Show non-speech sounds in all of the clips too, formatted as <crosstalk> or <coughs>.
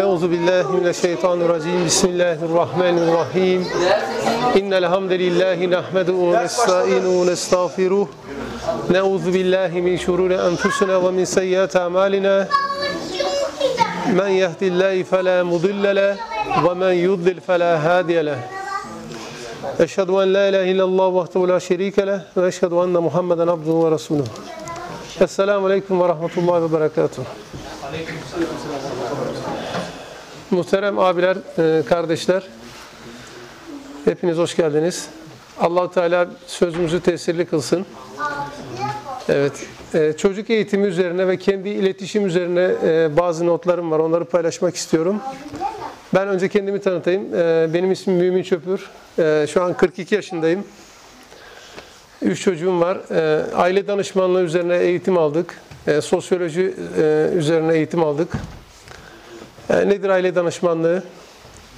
Euzu billahi mineşşeytanirracim. Bismillahirrahmanirrahim. İnnel hamdelellahi nahmeduhu ve nestaînuhu ve nestağfiruh. Na'ûzu billahi min şururi enfusina ve min seyyiati a'malina. Men yehdihillahu fela mudille leh ve men yudlil fela hadiye leh. Eşhedü en la ilahe illallah vahdehu la şerike leh ve eşhedü enne Muhammeden abduhu ve resuluh. Esselamu aleyküm ve rahmetullahi ve berekatuhu. Muhterem abiler, e, kardeşler, hepiniz hoş geldiniz. Allahu Teala sözümüzü tesirli kılsın. Evet, e, çocuk eğitimi üzerine ve kendi iletişim üzerine e, bazı notlarım var. Onları paylaşmak istiyorum. Ben önce kendimi tanıtayım. Benim ismim Mümin Çöpür. Şu an 42 yaşındayım. Üç çocuğum var. Aile danışmanlığı üzerine eğitim aldık. Sosyoloji üzerine eğitim aldık. Yani nedir aile danışmanlığı?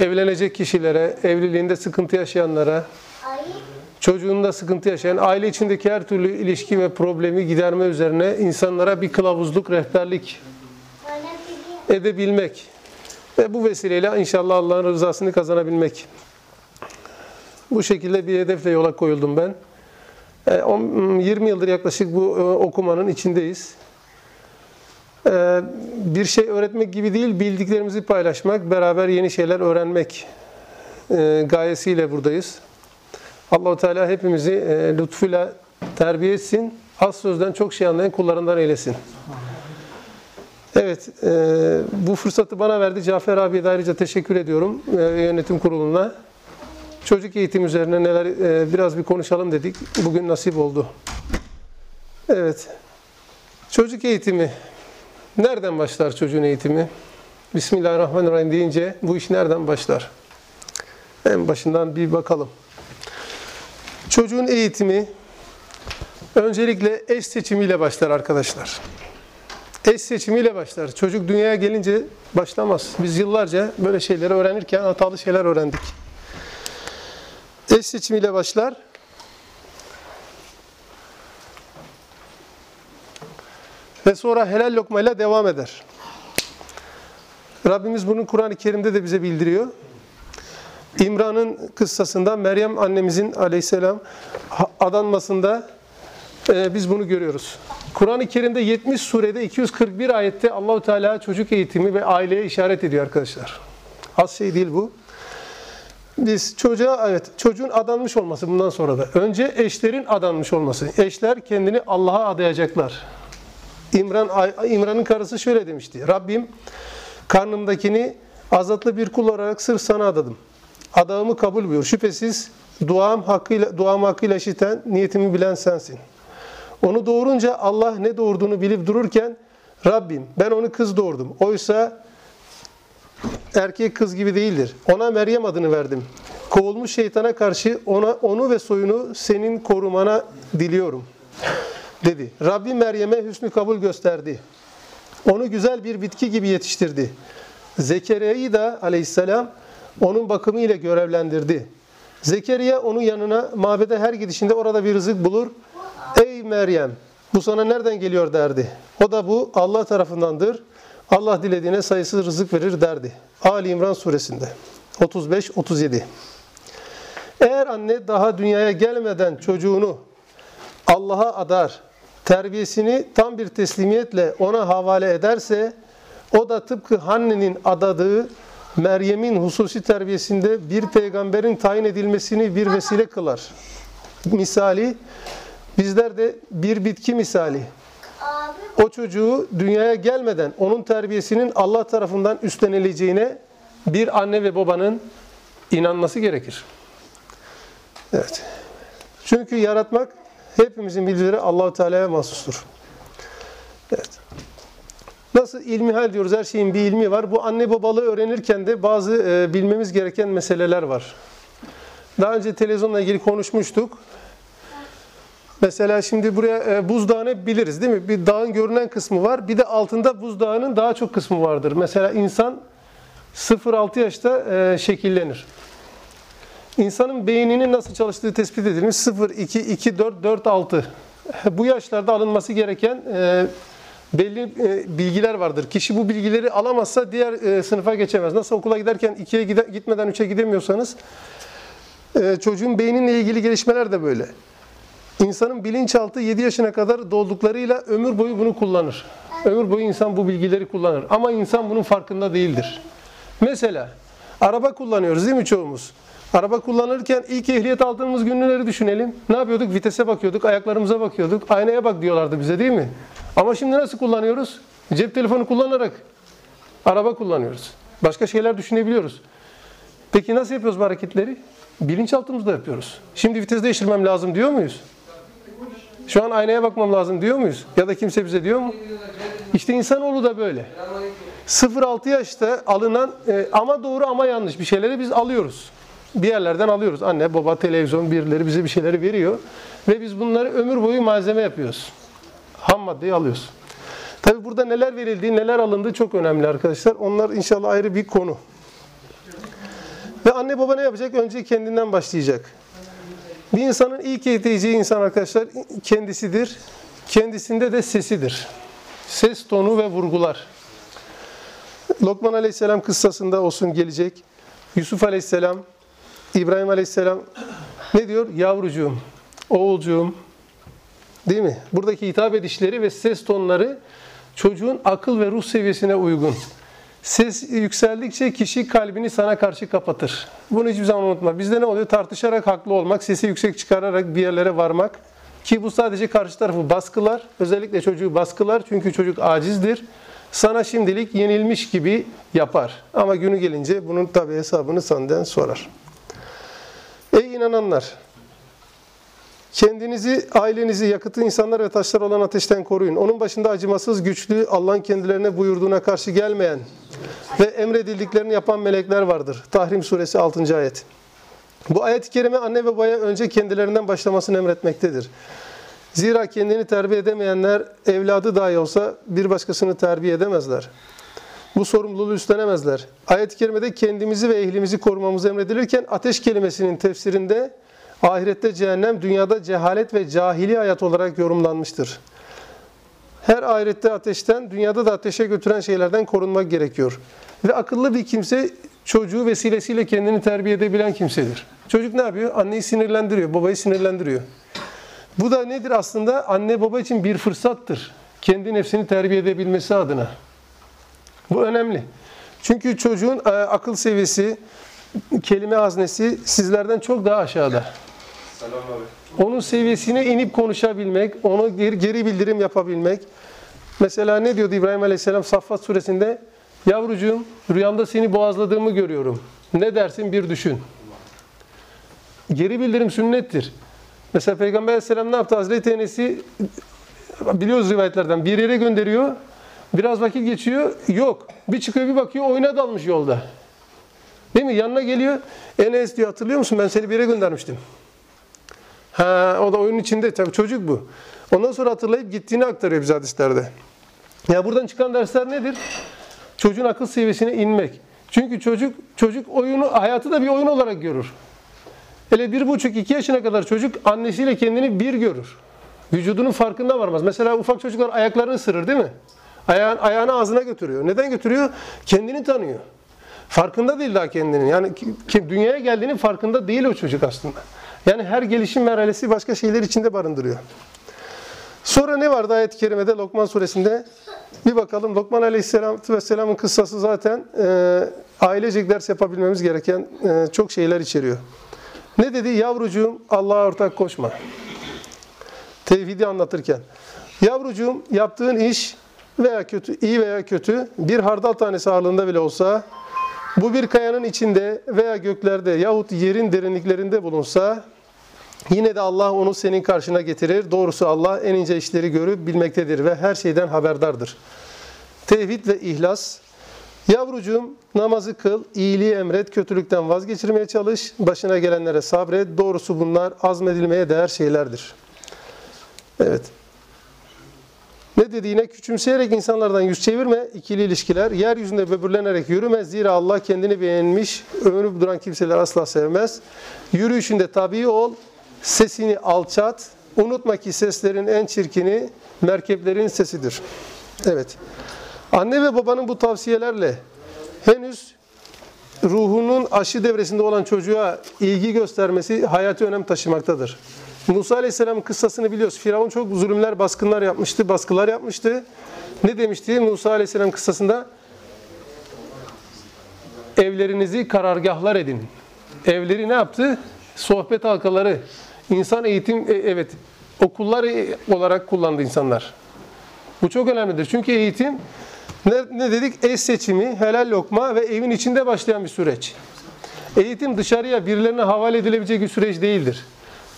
Evlenecek kişilere, evliliğinde sıkıntı yaşayanlara, çocuğunda sıkıntı yaşayan, aile içindeki her türlü ilişki ve problemi giderme üzerine insanlara bir kılavuzluk, rehberlik edebilmek. Ve bu vesileyle inşallah Allah'ın rızasını kazanabilmek. Bu şekilde bir hedefle yola koyuldum ben. 20 yıldır yaklaşık bu okumanın içindeyiz. Ee, bir şey öğretmek gibi değil, bildiklerimizi paylaşmak, beraber yeni şeyler öğrenmek e, gayesiyle buradayız. Allahu Teala hepimizi e, lütfuyla terbiye etsin. Az sözden çok şey anlayan kullarından eylesin. Evet, e, bu fırsatı bana verdi. Cafer abiye de ayrıca teşekkür ediyorum yönetim kuruluna. Çocuk eğitim üzerine neler biraz bir konuşalım dedik. Bugün nasip oldu. Evet. Çocuk eğitimi Nereden başlar çocuğun eğitimi? Bismillahirrahmanirrahim deyince bu iş nereden başlar? En başından bir bakalım. Çocuğun eğitimi öncelikle eş seçimiyle başlar arkadaşlar. Eş seçimiyle başlar. Çocuk dünyaya gelince başlamaz. Biz yıllarca böyle şeyleri öğrenirken hatalı şeyler öğrendik. Eş seçimiyle başlar. Ve sonra helal lokmayla devam eder. Rabbimiz bunu Kur'an-ı Kerim'de de bize bildiriyor. İmran'ın kıssasında Meryem annemizin aleyhisselam adanmasında e, biz bunu görüyoruz. Kur'an-ı Kerim'de 70 surede 241 ayette Allahu Teala çocuk eğitimi ve aileye işaret ediyor arkadaşlar. Az şey değil bu. Biz çocuğa evet çocuğun adanmış olması bundan sonra da önce eşlerin adanmış olması. Eşler kendini Allah'a adayacaklar. İmran İmran'ın karısı şöyle demişti. Rabbim karnımdakini azatlı bir kul olarak sırf sana adadım. Adağımı kabul buyur. Şüphesiz duam hakkıyla, duamı hakkıyla işiten, niyetimi bilen sensin. Onu doğurunca Allah ne doğurduğunu bilip dururken Rabbim ben onu kız doğurdum. Oysa erkek kız gibi değildir. Ona Meryem adını verdim. Kovulmuş şeytana karşı ona onu ve soyunu senin korumana diliyorum.'' Dedi. Rabbi Meryem'e hüsnü kabul gösterdi. Onu güzel bir bitki gibi yetiştirdi. Zekeriya'yı da aleyhisselam onun bakımı ile görevlendirdi. Zekeriya onun yanına mabede her gidişinde orada bir rızık bulur. Ey Meryem bu sana nereden geliyor derdi. O da bu Allah tarafındandır. Allah dilediğine sayısız rızık verir derdi. Ali İmran suresinde 35-37 Eğer anne daha dünyaya gelmeden çocuğunu Allah'a adar, terbiyesini tam bir teslimiyetle ona havale ederse o da tıpkı Hanne'nin adadığı Meryem'in hususi terbiyesinde bir peygamberin tayin edilmesini bir vesile kılar. Misali bizler de bir bitki misali. O çocuğu dünyaya gelmeden onun terbiyesinin Allah tarafından üstlenileceğine bir anne ve babanın inanması gerekir. Evet. Çünkü yaratmak hepimizin bilgileri Allahu Teala'ya mahsustur. Evet. Nasıl ilmihal diyoruz, her şeyin bir ilmi var. Bu anne babalığı öğrenirken de bazı e, bilmemiz gereken meseleler var. Daha önce televizyonla ilgili konuşmuştuk. Mesela şimdi buraya e, buzdağını biliriz değil mi? Bir dağın görünen kısmı var. Bir de altında buzdağının daha çok kısmı vardır. Mesela insan 0-6 yaşta e, şekillenir. İnsanın beyninin nasıl çalıştığı tespit edilmiş. 0, 2, 2, 4, 4, 6. Bu yaşlarda alınması gereken e, belli e, bilgiler vardır. Kişi bu bilgileri alamazsa diğer e, sınıfa geçemez. Nasıl okula giderken 2'ye gitmeden 3'e gidemiyorsanız çocuğun beyninle ilgili gelişmeler de böyle. İnsanın bilinçaltı 7 yaşına kadar dolduklarıyla ömür boyu bunu kullanır. Ömür boyu insan bu bilgileri kullanır. Ama insan bunun farkında değildir. Mesela araba kullanıyoruz değil mi çoğumuz? Araba kullanırken ilk ehliyet aldığımız günleri düşünelim. Ne yapıyorduk? Vitese bakıyorduk, ayaklarımıza bakıyorduk. Aynaya bak diyorlardı bize değil mi? Ama şimdi nasıl kullanıyoruz? Cep telefonu kullanarak araba kullanıyoruz. Başka şeyler düşünebiliyoruz. Peki nasıl yapıyoruz bu hareketleri? Bilinçaltımızda yapıyoruz. Şimdi vites değiştirmem lazım diyor muyuz? Şu an aynaya bakmam lazım diyor muyuz? Ya da kimse bize diyor mu? İşte insanoğlu da böyle. 0-6 yaşta alınan e, ama doğru ama yanlış bir şeyleri biz alıyoruz. Bir yerlerden alıyoruz. Anne, baba, televizyon, birileri bize bir şeyleri veriyor. Ve biz bunları ömür boyu malzeme yapıyoruz. Ham maddeyi alıyoruz. Tabi burada neler verildiği, neler alındığı çok önemli arkadaşlar. Onlar inşallah ayrı bir konu. Ve anne baba ne yapacak? Önce kendinden başlayacak. Bir insanın ilk eğiteceği insan arkadaşlar kendisidir. Kendisinde de sesidir. Ses tonu ve vurgular. Lokman Aleyhisselam kıssasında olsun gelecek. Yusuf Aleyhisselam, İbrahim Aleyhisselam ne diyor? Yavrucuğum, oğulcuğum. Değil mi? Buradaki hitap edişleri ve ses tonları çocuğun akıl ve ruh seviyesine uygun. Ses yükseldikçe kişi kalbini sana karşı kapatır. Bunu hiçbir zaman unutma. Bizde ne oluyor? Tartışarak haklı olmak, sesi yüksek çıkararak bir yerlere varmak. Ki bu sadece karşı tarafı baskılar. Özellikle çocuğu baskılar. Çünkü çocuk acizdir. Sana şimdilik yenilmiş gibi yapar. Ama günü gelince bunun tabi hesabını senden sorar. Ey inananlar! Kendinizi, ailenizi, yakıtı insanlar ve taşlar olan ateşten koruyun. Onun başında acımasız, güçlü, Allah'ın kendilerine buyurduğuna karşı gelmeyen ve emredildiklerini yapan melekler vardır. Tahrim suresi 6. ayet. Bu ayet-i kerime anne ve babaya önce kendilerinden başlamasını emretmektedir. Zira kendini terbiye edemeyenler evladı dahi olsa bir başkasını terbiye edemezler. Bu sorumluluğu üstlenemezler. Ayet-i kerimede kendimizi ve ehlimizi korumamız emredilirken ateş kelimesinin tefsirinde ahirette cehennem, dünyada cehalet ve cahili hayat olarak yorumlanmıştır. Her ahirette ateşten, dünyada da ateşe götüren şeylerden korunmak gerekiyor. Ve akıllı bir kimse çocuğu vesilesiyle kendini terbiye edebilen kimsedir. Çocuk ne yapıyor? Anneyi sinirlendiriyor, babayı sinirlendiriyor. Bu da nedir aslında? Anne baba için bir fırsattır. Kendi nefsini terbiye edebilmesi adına. Bu önemli. Çünkü çocuğun e, akıl seviyesi, kelime haznesi sizlerden çok daha aşağıda. Onun seviyesine inip konuşabilmek, ona geri, geri bildirim yapabilmek. Mesela ne diyordu İbrahim Aleyhisselam Saffat suresinde? Yavrucuğum rüyamda seni boğazladığımı görüyorum. Ne dersin bir düşün. Geri bildirim sünnettir. Mesela Peygamber Aleyhisselam ne yaptı? Hazreti Enes'i biliyoruz rivayetlerden bir yere gönderiyor. Biraz vakit geçiyor. Yok. Bir çıkıyor bir bakıyor oyuna dalmış yolda. Değil mi? Yanına geliyor. Enes diyor hatırlıyor musun? Ben seni bir yere göndermiştim. Ha, o da oyunun içinde. Tabii çocuk bu. Ondan sonra hatırlayıp gittiğini aktarıyor bize hadislerde. Ya buradan çıkan dersler nedir? Çocuğun akıl seviyesine inmek. Çünkü çocuk çocuk oyunu hayatı da bir oyun olarak görür. Hele bir buçuk iki yaşına kadar çocuk annesiyle kendini bir görür. Vücudunun farkında varmaz. Mesela ufak çocuklar ayaklarını ısırır değil mi? Ayağın, ayağını ağzına götürüyor. Neden götürüyor? Kendini tanıyor. Farkında değil daha kendinin. Yani dünyaya geldiğinin farkında değil o çocuk aslında. Yani her gelişim merhalesi başka şeyler içinde barındırıyor. Sonra ne vardı ayet-i kerimede Lokman suresinde? Bir bakalım Lokman aleyhisselatü vesselamın kıssası zaten e, ailecek ders yapabilmemiz gereken e, çok şeyler içeriyor. Ne dedi? Yavrucuğum Allah'a ortak koşma. Tevhidi anlatırken. Yavrucuğum yaptığın iş veya kötü, iyi veya kötü bir hardal tanesi ağırlığında bile olsa bu bir kayanın içinde veya göklerde yahut yerin derinliklerinde bulunsa yine de Allah onu senin karşına getirir. Doğrusu Allah en ince işleri görüp bilmektedir ve her şeyden haberdardır. Tevhid ve ihlas. Yavrucuğum namazı kıl, iyiliği emret, kötülükten vazgeçirmeye çalış, başına gelenlere sabret. Doğrusu bunlar azmedilmeye değer şeylerdir. Evet. Ne dediğine küçümseyerek insanlardan yüz çevirme, ikili ilişkiler, yeryüzünde böbürlenerek yürüme. Zira Allah kendini beğenmiş, övünüp duran kimseler asla sevmez. Yürüyüşünde tabii ol, sesini alçat. Unutma ki seslerin en çirkini merkeplerin sesidir. Evet. Anne ve babanın bu tavsiyelerle henüz ruhunun aşı devresinde olan çocuğa ilgi göstermesi hayati önem taşımaktadır. Musa Aleyhisselam'ın kıssasını biliyoruz. Firavun çok zulümler, baskınlar yapmıştı, baskılar yapmıştı. Ne demişti Musa Aleyhisselam kıssasında? Evlerinizi karargahlar edin. Evleri ne yaptı? Sohbet halkaları, insan eğitim, e, evet okullar olarak kullandı insanlar. Bu çok önemlidir. Çünkü eğitim ne, ne dedik? Eş seçimi, helal lokma ve evin içinde başlayan bir süreç. Eğitim dışarıya birilerine havale edilebilecek bir süreç değildir.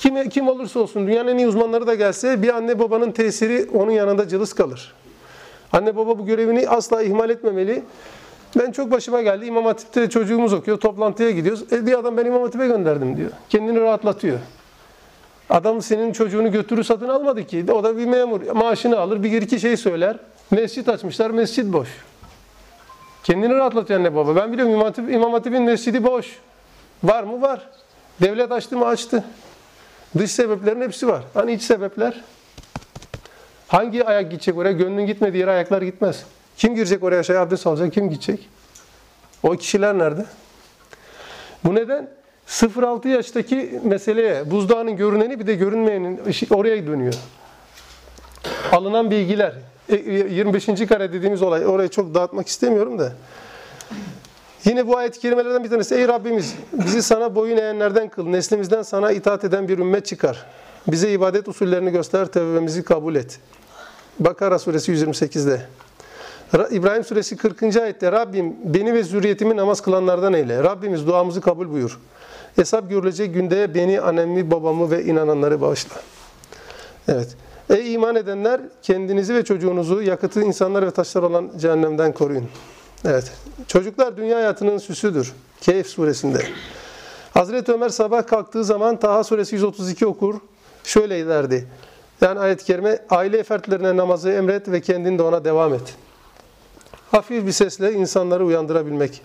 Kim, kim olursa olsun dünyanın en iyi uzmanları da gelse bir anne babanın tesiri onun yanında cılız kalır. Anne baba bu görevini asla ihmal etmemeli. Ben çok başıma geldi. İmam Hatip'te çocuğumuz okuyor. Toplantıya gidiyoruz. E, bir adam ben İmam Hatip'e gönderdim diyor. Kendini rahatlatıyor. Adam senin çocuğunu götürür satın almadı ki. O da bir memur. Maaşını alır. Bir iki şey söyler. Mescit açmışlar. Mescit boş. Kendini rahatlatıyor anne baba. Ben biliyorum İmam, Hatip, İmam Hatip'in mescidi boş. Var mı? Var. Devlet açtı mı? Açtı. Dış sebeplerin hepsi var. Hani iç sebepler? Hangi ayak gidecek oraya? Gönlün gitmediği yere ayaklar gitmez. Kim girecek oraya şey abdest alacak? Kim gidecek? O kişiler nerede? Bu neden? 0-6 yaştaki meseleye, buzdağının görüneni bir de görünmeyenin oraya dönüyor. Alınan bilgiler, 25. E, kare dediğimiz olay, orayı çok dağıtmak istemiyorum da. Yine bu ayet-i kerimelerden bir tanesi. Ey Rabbimiz bizi sana boyun eğenlerden kıl. Neslimizden sana itaat eden bir ümmet çıkar. Bize ibadet usullerini göster. Tevbemizi kabul et. Bakara suresi 128'de. İbrahim suresi 40. ayette Rabbim beni ve zürriyetimi namaz kılanlardan eyle. Rabbimiz duamızı kabul buyur. Hesap görülecek günde beni, annemi, babamı ve inananları bağışla. Evet. Ey iman edenler kendinizi ve çocuğunuzu yakıtı insanlar ve taşlar olan cehennemden koruyun. Evet. Çocuklar dünya hayatının süsüdür. Keyif suresinde. Hazreti Ömer sabah kalktığı zaman Taha suresi 132 okur. Şöyle derdi. Yani ayet-i kerime aile fertlerine namazı emret ve kendin de ona devam et. Hafif bir sesle insanları uyandırabilmek.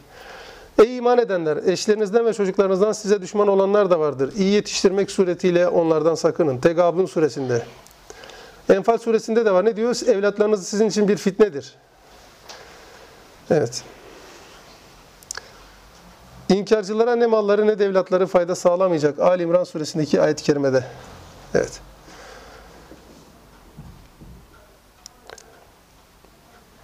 Ey iman edenler, eşlerinizden ve çocuklarınızdan size düşman olanlar da vardır. İyi yetiştirmek suretiyle onlardan sakının. Tegabun suresinde. Enfal suresinde de var. Ne diyor? Evlatlarınız sizin için bir fitnedir. Evet. İnkarcılara ne malları ne devletleri fayda sağlamayacak. Ali İmran suresindeki ayet-i kerimede. Evet.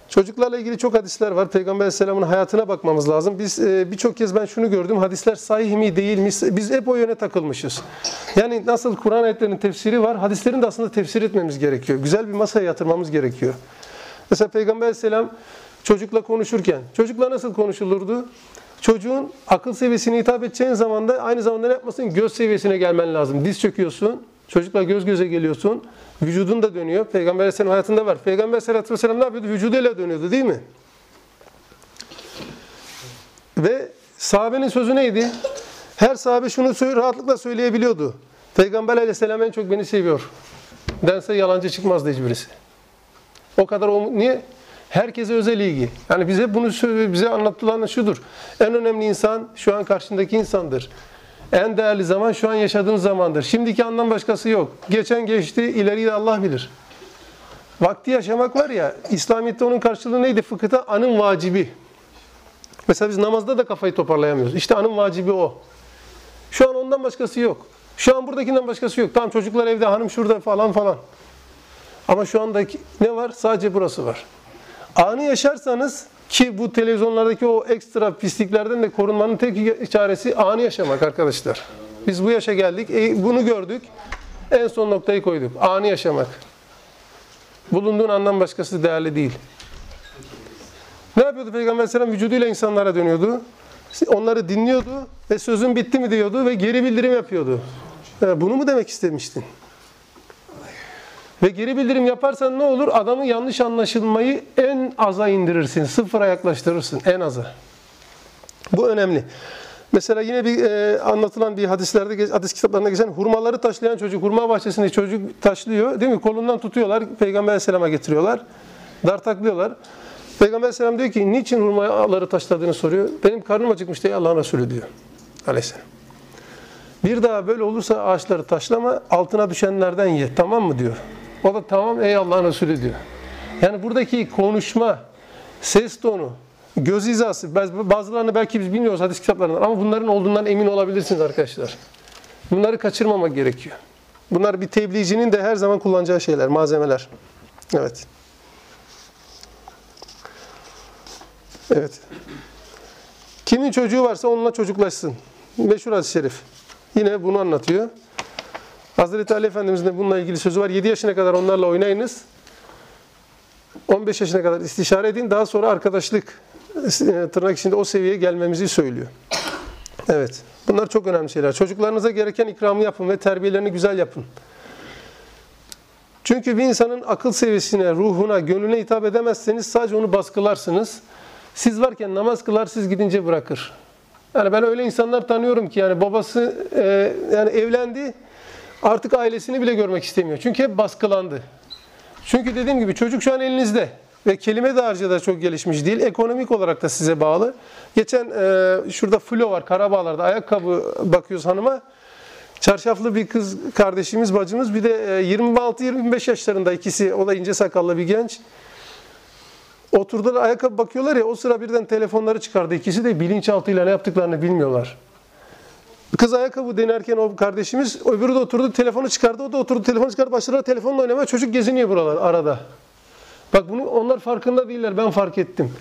Çocuklarla ilgili çok hadisler var. Peygamber Aleyhisselam'ın hayatına bakmamız lazım. Biz e, birçok kez ben şunu gördüm. Hadisler sahih mi değil mi? Biz hep o yöne takılmışız. Yani nasıl Kur'an ayetlerinin tefsiri var. Hadislerin de aslında tefsir etmemiz gerekiyor. Güzel bir masaya yatırmamız gerekiyor. Mesela Peygamber Aleyhisselam çocukla konuşurken, çocukla nasıl konuşulurdu? Çocuğun akıl seviyesine hitap edeceğin zaman da aynı zamanda ne yapmasın? Göz seviyesine gelmen lazım. Diz çöküyorsun, çocukla göz göze geliyorsun. Vücudun da dönüyor. Peygamber Aleyhisselam hayatında var. Peygamber Aleyhisselatü Vesselam ne yapıyordu? Vücuduyla dönüyordu değil mi? Ve sahabenin sözü neydi? Her sahabe şunu rahatlıkla söyleyebiliyordu. Peygamber Aleyhisselam en çok beni seviyor. Dense yalancı çıkmazdı hiçbirisi. O kadar o, niye? Herkese özel ilgi. Yani bize bunu bize anlatılan şudur. En önemli insan şu an karşındaki insandır. En değerli zaman şu an yaşadığın zamandır. Şimdiki andan başkası yok. Geçen geçti, ileriyi de Allah bilir. Vakti yaşamak var ya, İslamiyet'te onun karşılığı neydi? Fıkıhta anın vacibi. Mesela biz namazda da kafayı toparlayamıyoruz. İşte anın vacibi o. Şu an ondan başkası yok. Şu an buradakinden başkası yok. Tamam çocuklar evde, hanım şurada falan falan. Ama şu andaki ne var? Sadece burası var. Anı yaşarsanız ki bu televizyonlardaki o ekstra pisliklerden de korunmanın tek çaresi anı yaşamak arkadaşlar. Biz bu yaşa geldik, e, bunu gördük, en son noktayı koyduk. Anı yaşamak. Bulunduğun andan başkası değerli değil. Ne yapıyordu Peygamber Aleyhisselam? Vücuduyla insanlara dönüyordu. Onları dinliyordu ve sözün bitti mi diyordu ve geri bildirim yapıyordu. Bunu mu demek istemiştin? Ve geri bildirim yaparsan ne olur? Adamı yanlış anlaşılmayı en aza indirirsin. Sıfıra yaklaştırırsın. En aza. Bu önemli. Mesela yine bir e, anlatılan bir hadislerde, hadis kitaplarında geçen hurmaları taşlayan çocuk, hurma bahçesinde çocuk taşlıyor. Değil mi? Kolundan tutuyorlar, Peygamber Aleyhisselam'a getiriyorlar. Dartaklıyorlar. Peygamber Aleyhisselam diyor ki, niçin hurmaları taşladığını soruyor. Benim karnım acıkmış diye Allah'ın Resulü diyor. Aleyhisselam. Bir daha böyle olursa ağaçları taşlama, altına düşenlerden ye. Tamam mı diyor. O da tamam ey Allah'ın Resulü diyor. Yani buradaki konuşma, ses tonu, göz hizası, bazılarını belki biz bilmiyoruz hadis kitaplarından ama bunların olduğundan emin olabilirsiniz arkadaşlar. Bunları kaçırmamak gerekiyor. Bunlar bir tebliğcinin de her zaman kullanacağı şeyler, malzemeler. Evet. Evet. Kimin çocuğu varsa onunla çocuklaşsın. Meşhur hadis-i şerif. Yine bunu anlatıyor. Hazreti Ali Efendimizin de bununla ilgili sözü var. 7 yaşına kadar onlarla oynayınız. 15 yaşına kadar istişare edin. Daha sonra arkadaşlık e, tırnak içinde o seviyeye gelmemizi söylüyor. Evet. Bunlar çok önemli şeyler. Çocuklarınıza gereken ikramı yapın ve terbiyelerini güzel yapın. Çünkü bir insanın akıl seviyesine, ruhuna, gönlüne hitap edemezseniz sadece onu baskılarsınız. Siz varken namaz kılar, siz gidince bırakır. Yani ben öyle insanlar tanıyorum ki yani babası e, yani evlendi, artık ailesini bile görmek istemiyor. Çünkü hep baskılandı. Çünkü dediğim gibi çocuk şu an elinizde ve kelime dağarcığı da çok gelişmiş değil. Ekonomik olarak da size bağlı. Geçen e, şurada flo var Karabağlar'da ayakkabı bakıyoruz hanıma. Çarşaflı bir kız kardeşimiz, bacımız. Bir de 26-25 yaşlarında ikisi. O da ince sakallı bir genç. Oturdular ayakkabı bakıyorlar ya o sıra birden telefonları çıkardı. İkisi de bilinçaltıyla ne yaptıklarını bilmiyorlar. Kız ayakkabı denerken o kardeşimiz öbürü de oturdu telefonu çıkardı. O da oturdu telefonu çıkardı. Başladılar telefonla oynamaya. Çocuk geziniyor buralar arada. Bak bunu onlar farkında değiller. Ben fark ettim.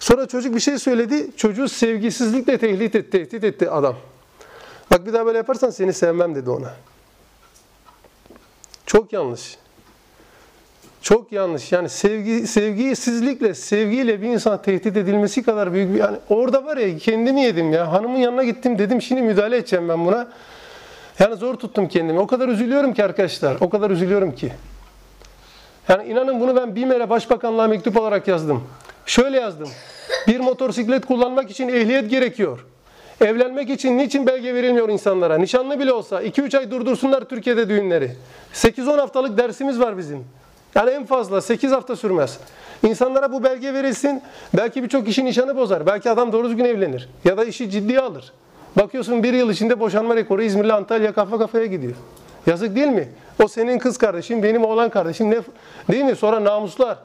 Sonra çocuk bir şey söyledi. Çocuğu sevgisizlikle tehdit etti, tehdit etti adam. Bak bir daha böyle yaparsan seni sevmem dedi ona. Çok yanlış. Çok yanlış. Yani sevgi sevgisizlikle, sevgiyle bir insan tehdit edilmesi kadar büyük bir yani orada var ya kendimi yedim ya. Hanımın yanına gittim dedim şimdi müdahale edeceğim ben buna. Yani zor tuttum kendimi. O kadar üzülüyorum ki arkadaşlar. O kadar üzülüyorum ki. Yani inanın bunu ben BİMER'e başbakanlığa mektup olarak yazdım. Şöyle yazdım. Bir motosiklet kullanmak için ehliyet gerekiyor. Evlenmek için niçin belge verilmiyor insanlara? Nişanlı bile olsa 2-3 ay durdursunlar Türkiye'de düğünleri. 8-10 haftalık dersimiz var bizim. Yani en fazla 8 hafta sürmez. İnsanlara bu belge verilsin. Belki birçok kişi nişanı bozar. Belki adam doğru düzgün evlenir. Ya da işi ciddiye alır. Bakıyorsun bir yıl içinde boşanma rekoru İzmir'le Antalya kafa kafaya gidiyor. Yazık değil mi? O senin kız kardeşin, benim oğlan kardeşim. Ne, değil mi? Sonra namuslar.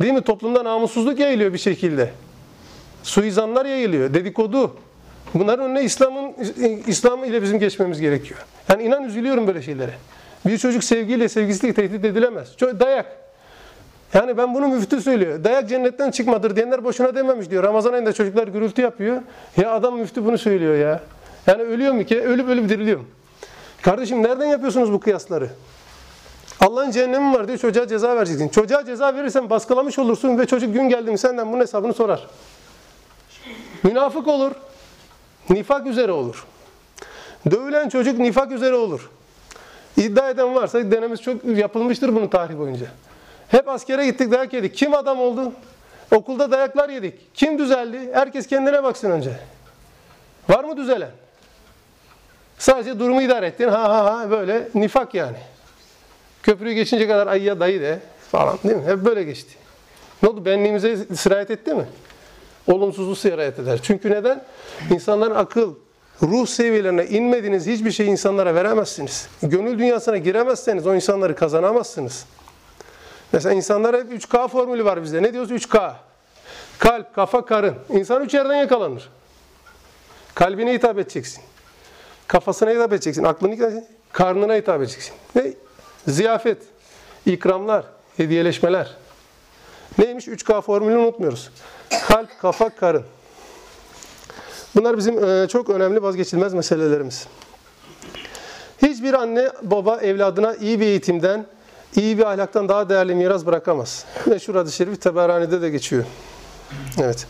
Değil mi? Toplumda namussuzluk yayılıyor bir şekilde. Suizanlar yayılıyor. Dedikodu. Bunların önüne İslam'ın İslam ile bizim geçmemiz gerekiyor. Yani inan üzülüyorum böyle şeylere. Bir çocuk sevgiyle, sevgisizlik tehdit edilemez. Dayak. Yani ben bunu müftü söylüyor. Dayak cennetten çıkmadır diyenler boşuna dememiş diyor. Ramazan ayında çocuklar gürültü yapıyor. Ya adam müftü bunu söylüyor ya. Yani ölüyor mu ki? Ölüp ölüp diriliyor. Kardeşim nereden yapıyorsunuz bu kıyasları? Allah'ın cehennemi var diyor çocuğa ceza vereceksin. Çocuğa ceza verirsen baskılamış olursun ve çocuk gün geldi mi senden bunun hesabını sorar. Münafık olur. Nifak üzere olur. Dövülen çocuk nifak üzere olur. İddia eden varsa denemiz çok yapılmıştır bunun tarih boyunca. Hep askere gittik dayak yedik. Kim adam oldu? Okulda dayaklar yedik. Kim düzeldi? Herkes kendine baksın önce. Var mı düzelen? Sadece durumu idare ettin. Ha ha ha böyle nifak yani. Köprüyü geçince kadar ay ya dayı de falan değil mi? Hep böyle geçti. Ne oldu? Benliğimize sirayet etti mi? Olumsuzluğu sirayet eder. Çünkü neden? İnsanların akıl, ruh seviyelerine inmediğiniz hiçbir şey insanlara veremezsiniz. Gönül dünyasına giremezseniz o insanları kazanamazsınız. Mesela insanlara hep 3K formülü var bizde. Ne diyoruz? 3K. Kalp, kafa, karın. İnsan üç yerden yakalanır. Kalbine hitap edeceksin. Kafasına hitap edeceksin. Aklını hitap edeceksin. Karnına hitap edeceksin. Ne? Ziyafet, ikramlar, hediyeleşmeler. Neymiş? 3K formülünü unutmuyoruz. Kalp, kafa, karın. Bunlar bizim e, çok önemli vazgeçilmez meselelerimiz. Hiçbir anne baba evladına iyi bir eğitimden, iyi bir ahlaktan daha değerli miras bırakamaz. Meşhur hadis-i şerif Teberani'de de geçiyor. Evet.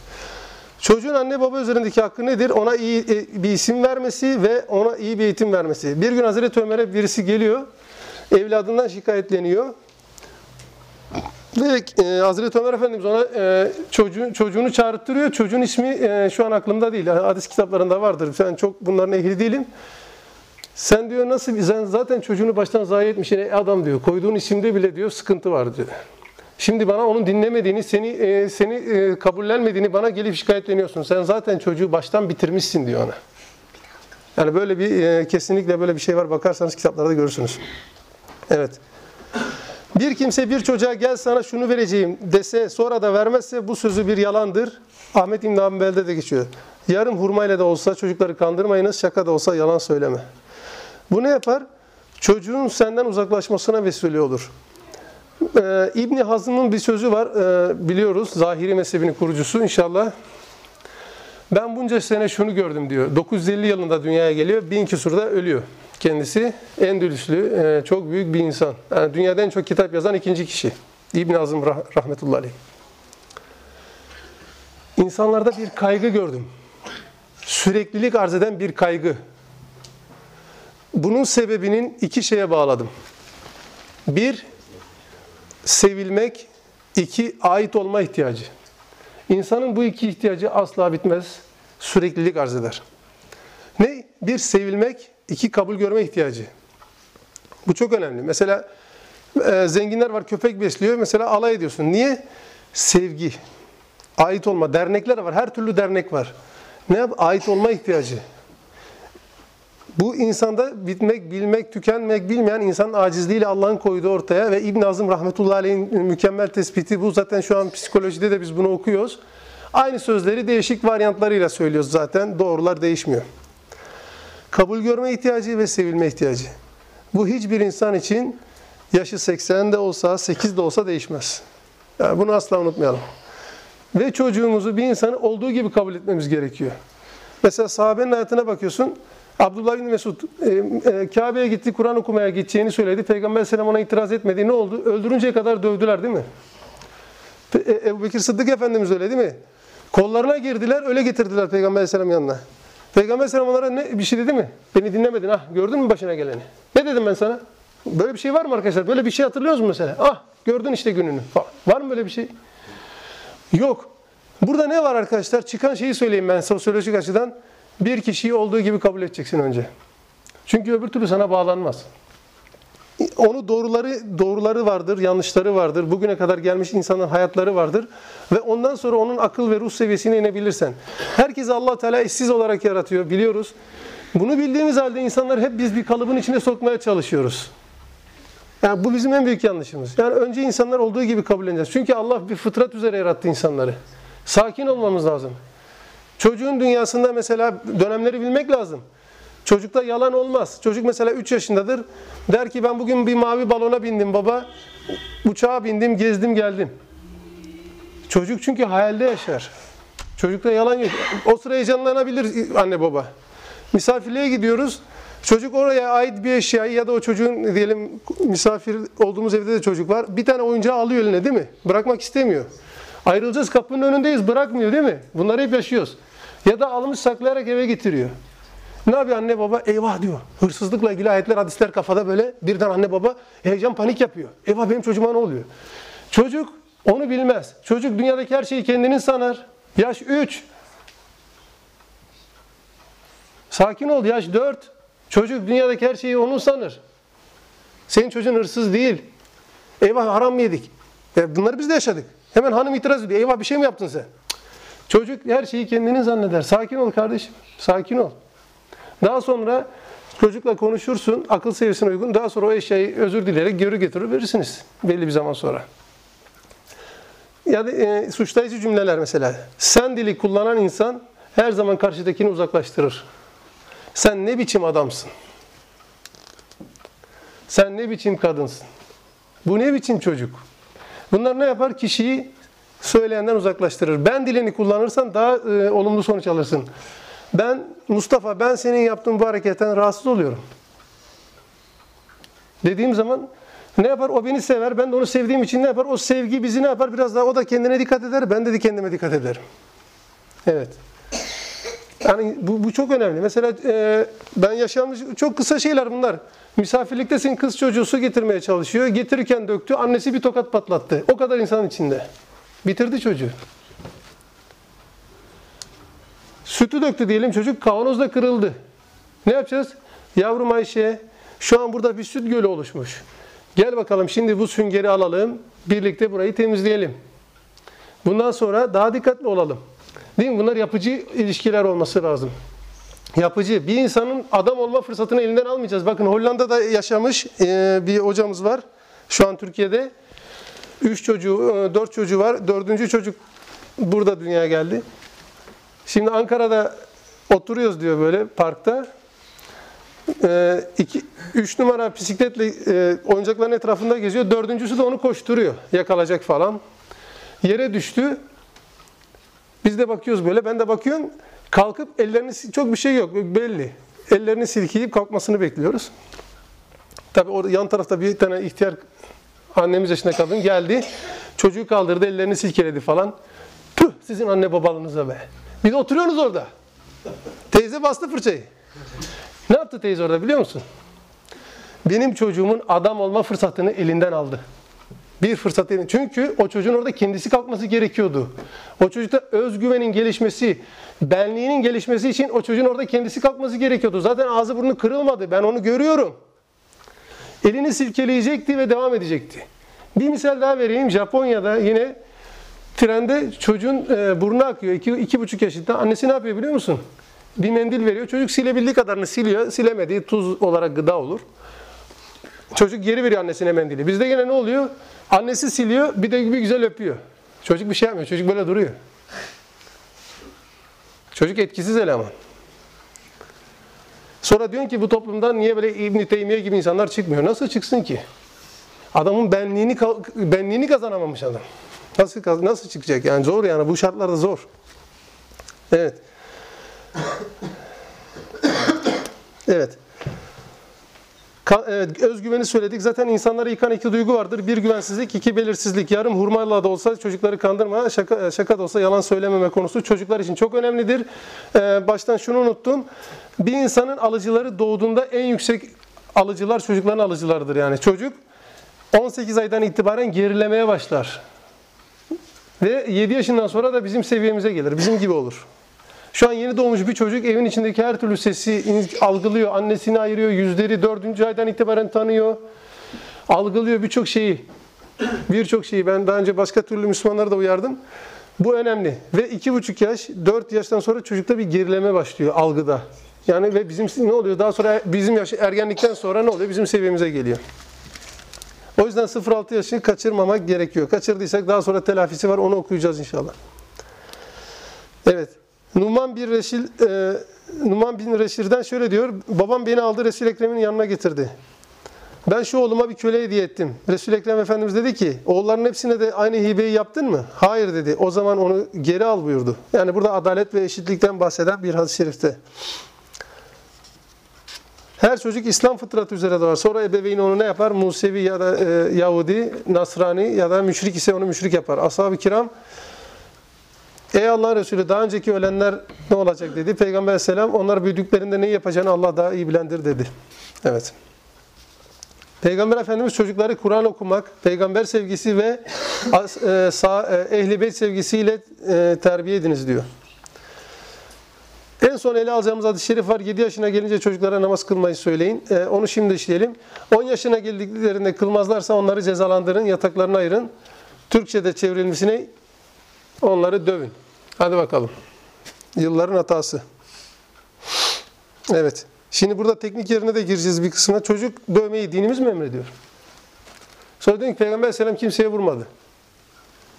Çocuğun anne baba üzerindeki hakkı nedir? Ona iyi e, bir isim vermesi ve ona iyi bir eğitim vermesi. Bir gün Hazreti Ömer'e birisi geliyor, evladından şikayetleniyor. Ve e, Hazreti Ömer Efendimiz ona e, çocuğun, çocuğunu çağırttırıyor. Çocuğun ismi e, şu an aklımda değil. Hadis kitaplarında vardır. Ben çok bunların ehli değilim. Sen diyor nasıl, sen zaten çocuğunu baştan zayi etmiş yine adam diyor. Koyduğun isimde bile diyor sıkıntı var diyor. Şimdi bana onun dinlemediğini, seni e, seni e, kabullenmediğini bana gelip şikayetleniyorsun. Sen zaten çocuğu baştan bitirmişsin diyor ona. Yani böyle bir e, kesinlikle böyle bir şey var. Bakarsanız kitaplarda görürsünüz. Evet. Bir kimse bir çocuğa gel sana şunu vereceğim dese sonra da vermezse bu sözü bir yalandır. Ahmet İbn Hanbel'de de geçiyor. Yarım hurmayla da olsa çocukları kandırmayınız, şaka da olsa yalan söyleme. Bu ne yapar? Çocuğun senden uzaklaşmasına vesile olur. Ee, İbni Hazm'ın bir sözü var, ee, biliyoruz. Zahiri mezhebinin kurucusu inşallah. Ben bunca sene şunu gördüm diyor. 950 yılında dünyaya geliyor, bin küsurda ölüyor. Kendisi Endülüslü, e, çok büyük bir insan. Yani dünyada en çok kitap yazan ikinci kişi. İbn Hazm rah- rahmetullahi aleyh. İnsanlarda bir kaygı gördüm. Süreklilik arz eden bir kaygı. Bunun sebebinin iki şeye bağladım. Bir, sevilmek, iki, ait olma ihtiyacı. İnsanın bu iki ihtiyacı asla bitmez, süreklilik arz eder. Ne? Bir, sevilmek, iki, kabul görme ihtiyacı. Bu çok önemli. Mesela e, zenginler var köpek besliyor, mesela alay ediyorsun. Niye? Sevgi, ait olma. Dernekler var, her türlü dernek var. Ne? Ait olma ihtiyacı. Bu insanda bitmek, bilmek, tükenmek bilmeyen insanın acizliğiyle Allah'ın koyduğu ortaya ve İbn Azım rahmetullahi aleyhin mükemmel tespiti bu. Zaten şu an psikolojide de biz bunu okuyoruz. Aynı sözleri değişik varyantlarıyla söylüyoruz zaten. Doğrular değişmiyor. Kabul görme ihtiyacı ve sevilme ihtiyacı. Bu hiçbir insan için yaşı 80'de olsa, 8 de olsa değişmez. Yani bunu asla unutmayalım. Ve çocuğumuzu bir insanı olduğu gibi kabul etmemiz gerekiyor. Mesela sahabenin hayatına bakıyorsun. Abdullah bin Mesud e, e, Kabe'ye gitti, Kur'an okumaya gideceğini söyledi. Peygamber Aleyhisselam ona itiraz etmedi. Ne oldu? Öldürünceye kadar dövdüler değil mi? E, Ebu Bekir Sıddık Efendimiz öyle değil mi? Kollarına girdiler, öyle getirdiler Peygamber Aleyhisselam yanına. Peygamber Aleyhisselam onlara ne, bir şey dedi mi? Beni dinlemedin. Ah gördün mü başına geleni? Ne dedim ben sana? Böyle bir şey var mı arkadaşlar? Böyle bir şey hatırlıyoruz mu mesela? Ah gördün işte gününü. Var mı böyle bir şey? Yok. Burada ne var arkadaşlar? Çıkan şeyi söyleyeyim ben sosyolojik açıdan. Bir kişiyi olduğu gibi kabul edeceksin önce. Çünkü öbür türlü sana bağlanmaz. Onu doğruları doğruları vardır, yanlışları vardır. Bugüne kadar gelmiş insanın hayatları vardır ve ondan sonra onun akıl ve ruh seviyesine inebilirsen. Herkes Allah Teala eşsiz olarak yaratıyor biliyoruz. Bunu bildiğimiz halde insanlar hep biz bir kalıbın içine sokmaya çalışıyoruz. Yani bu bizim en büyük yanlışımız. Yani önce insanlar olduğu gibi kabul edeceğiz. Çünkü Allah bir fıtrat üzere yarattı insanları. Sakin olmamız lazım. Çocuğun dünyasında mesela dönemleri bilmek lazım. Çocukta yalan olmaz. Çocuk mesela 3 yaşındadır. Der ki ben bugün bir mavi balona bindim baba. Uçağa bindim, gezdim, geldim. Çocuk çünkü hayalde yaşar. Çocukta yalan yok. O sıra heyecanlanabilir anne baba. Misafirliğe gidiyoruz. Çocuk oraya ait bir eşyayı ya da o çocuğun diyelim misafir olduğumuz evde de çocuk var. Bir tane oyuncağı alıyor eline değil mi? Bırakmak istemiyor. Ayrılacağız kapının önündeyiz bırakmıyor değil mi? Bunları hep yaşıyoruz. Ya da almış saklayarak eve getiriyor. Ne yapıyor anne baba? Eyvah diyor. Hırsızlıkla ilgili ayetler, hadisler kafada böyle birden anne baba heyecan panik yapıyor. Eyvah benim çocuğuma ne oluyor? Çocuk onu bilmez. Çocuk dünyadaki her şeyi kendinin sanar. Yaş 3. Sakin ol yaş 4. Çocuk dünyadaki her şeyi onun sanır. Senin çocuğun hırsız değil. Eyvah haram mı yedik? E bunları biz de yaşadık. Hemen hanım itiraz ediyor. Eyvah bir şey mi yaptın sen? Çocuk her şeyi kendini zanneder. Sakin ol kardeşim. Sakin ol. Daha sonra çocukla konuşursun. Akıl seviyesine uygun. Daha sonra o eşyayı özür dileyerek geri getirir verirsiniz. Belli bir zaman sonra. Ya da e, suçlayıcı cümleler mesela. Sen dili kullanan insan her zaman karşıdakini uzaklaştırır. Sen ne biçim adamsın? Sen ne biçim kadınsın? Bu ne biçim çocuk? Bunlar ne yapar? Kişiyi söyleyenden uzaklaştırır. Ben dilini kullanırsan daha e, olumlu sonuç alırsın. Ben Mustafa ben senin yaptığın bu hareketten rahatsız oluyorum. Dediğim zaman ne yapar? O beni sever. Ben de onu sevdiğim için ne yapar? O sevgi bizi ne yapar? Biraz daha o da kendine dikkat eder. Ben de kendime dikkat ederim. Evet. Yani bu, bu çok önemli. Mesela e, ben yaşamış çok kısa şeyler bunlar. Misafirliktesin kız çocuğu su getirmeye çalışıyor. Getirirken döktü. Annesi bir tokat patlattı. O kadar insan içinde. Bitirdi çocuğu. Sütü döktü diyelim çocuk kavanozda kırıldı. Ne yapacağız? Yavrum Ayşe şu an burada bir süt gölü oluşmuş. Gel bakalım şimdi bu süngeri alalım. Birlikte burayı temizleyelim. Bundan sonra daha dikkatli olalım. Değil mi? Bunlar yapıcı ilişkiler olması lazım. Yapıcı. Bir insanın adam olma fırsatını elinden almayacağız. Bakın Hollanda'da yaşamış bir hocamız var. Şu an Türkiye'de 3 çocuğu, 4 çocuğu var. Dördüncü çocuk burada dünyaya geldi. Şimdi Ankara'da oturuyoruz diyor böyle parkta. 3 numara bisikletle e, oyuncakların etrafında geziyor. Dördüncüsü de onu koşturuyor. Yakalayacak falan. Yere düştü. Biz de bakıyoruz böyle. Ben de bakıyorum. Kalkıp ellerini çok bir şey yok belli. Ellerini silkeyip kalkmasını bekliyoruz. Tabii orada yan tarafta bir tane ihtiyar annemiz yaşında kadın geldi. Çocuğu kaldırdı, ellerini silkeledi falan. Tüh sizin anne babalığınıza be. Biz oturuyoruz orada. Teyze bastı fırçayı. Ne yaptı teyze orada biliyor musun? Benim çocuğumun adam olma fırsatını elinden aldı. Bir fırsat elinde. Çünkü o çocuğun orada kendisi kalkması gerekiyordu. O çocukta özgüvenin gelişmesi, benliğinin gelişmesi için o çocuğun orada kendisi kalkması gerekiyordu. Zaten ağzı burnu kırılmadı. Ben onu görüyorum. Elini silkeleyecekti ve devam edecekti. Bir misal daha vereyim. Japonya'da yine trende çocuğun e, burnu akıyor. İki, iki buçuk yaşında. Annesi ne yapıyor biliyor musun? Bir mendil veriyor. Çocuk silebildiği kadarını siliyor. Silemediği tuz olarak gıda olur. Çocuk geri veriyor annesine mendili. Bizde yine ne oluyor? Annesi siliyor, bir de bir güzel öpüyor. Çocuk bir şey yapmıyor. Çocuk böyle duruyor. Çocuk etkisiz eleman. Sonra diyorsun ki bu toplumdan niye böyle İbn Teymiye gibi insanlar çıkmıyor? Nasıl çıksın ki? Adamın benliğini benliğini kazanamamış adam. Nasıl nasıl çıkacak? Yani zor yani bu şartlarda zor. Evet. <coughs> Evet. Evet, özgüveni söyledik. Zaten insanları yıkan iki duygu vardır. Bir güvensizlik, iki belirsizlik. Yarım hurmayla da olsa çocukları kandırma, şaka, şaka da olsa yalan söylememe konusu çocuklar için çok önemlidir. Ee, baştan şunu unuttum. Bir insanın alıcıları doğduğunda en yüksek alıcılar çocukların alıcılarıdır. Yani çocuk 18 aydan itibaren gerilemeye başlar. Ve 7 yaşından sonra da bizim seviyemize gelir. Bizim gibi olur. Şu an yeni doğmuş bir çocuk evin içindeki her türlü sesi algılıyor. Annesini ayırıyor. Yüzleri dördüncü aydan itibaren tanıyor. Algılıyor birçok şeyi. Birçok şeyi. Ben daha önce başka türlü Müslümanları da uyardım. Bu önemli. Ve iki buçuk yaş, dört yaştan sonra çocukta bir gerileme başlıyor algıda. Yani ve bizim ne oluyor? Daha sonra bizim yaş, ergenlikten sonra ne oluyor? Bizim seviyemize geliyor. O yüzden 0-6 yaşı kaçırmamak gerekiyor. Kaçırdıysak daha sonra telafisi var. Onu okuyacağız inşallah. Evet. Numan bir Reşil, e, Numan bin Reşir'den şöyle diyor. Babam beni aldı Resul Ekrem'in yanına getirdi. Ben şu oğluma bir köle hediye ettim. Resul Ekrem Efendimiz dedi ki, oğulların hepsine de aynı hibeyi yaptın mı? Hayır dedi. O zaman onu geri al buyurdu. Yani burada adalet ve eşitlikten bahseden bir hadis-i şerifte. Her çocuk İslam fıtratı üzere doğar. Sonra ebeveyni onu ne yapar? Musevi ya da e, Yahudi, Nasrani ya da müşrik ise onu müşrik yapar. Ashab-ı kiram Ey Allah Resulü daha önceki ölenler ne olacak dedi. Peygamber aleyhisselam onlar büyüdüklerinde ne yapacağını Allah daha iyi bilendir dedi. Evet. Peygamber Efendimiz çocukları Kur'an okumak, peygamber sevgisi ve e, e, ehli beyt sevgisiyle e, terbiye ediniz diyor. En son ele alacağımız hadis-i şerif var. 7 yaşına gelince çocuklara namaz kılmayı söyleyin. Onu şimdi işleyelim. 10 yaşına geldiklerinde kılmazlarsa onları cezalandırın, yataklarına ayırın. Türkçe'de çevrilmesine Onları dövün. Hadi bakalım. Yılların hatası. Evet. Şimdi burada teknik yerine de gireceğiz bir kısmına. Çocuk dövmeyi dinimiz mi emrediyor? Sonra diyor ki Peygamber Aleyhisselam kimseye vurmadı.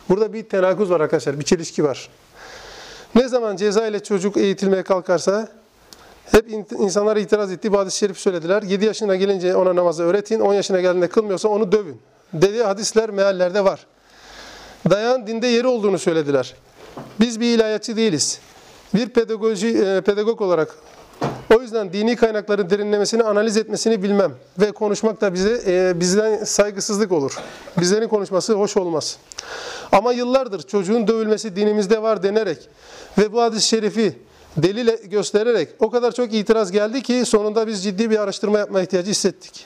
Burada bir tenakuz var arkadaşlar. Bir çelişki var. Ne zaman ceza ile çocuk eğitilmeye kalkarsa hep insanlar itiraz etti. Hadis-i şerif söylediler. 7 yaşına gelince ona namazı öğretin. 10 yaşına geldiğinde kılmıyorsa onu dövün. Dediği hadisler meallerde var dayan dinde yeri olduğunu söylediler. Biz bir ilahiyatçı değiliz. Bir pedagoji, e, pedagog olarak o yüzden dini kaynakların derinlemesini analiz etmesini bilmem ve konuşmak da bize e, bizden saygısızlık olur. Bizlerin konuşması hoş olmaz. Ama yıllardır çocuğun dövülmesi dinimizde var denerek ve bu hadis-i şerifi delil göstererek o kadar çok itiraz geldi ki sonunda biz ciddi bir araştırma yapma ihtiyacı hissettik.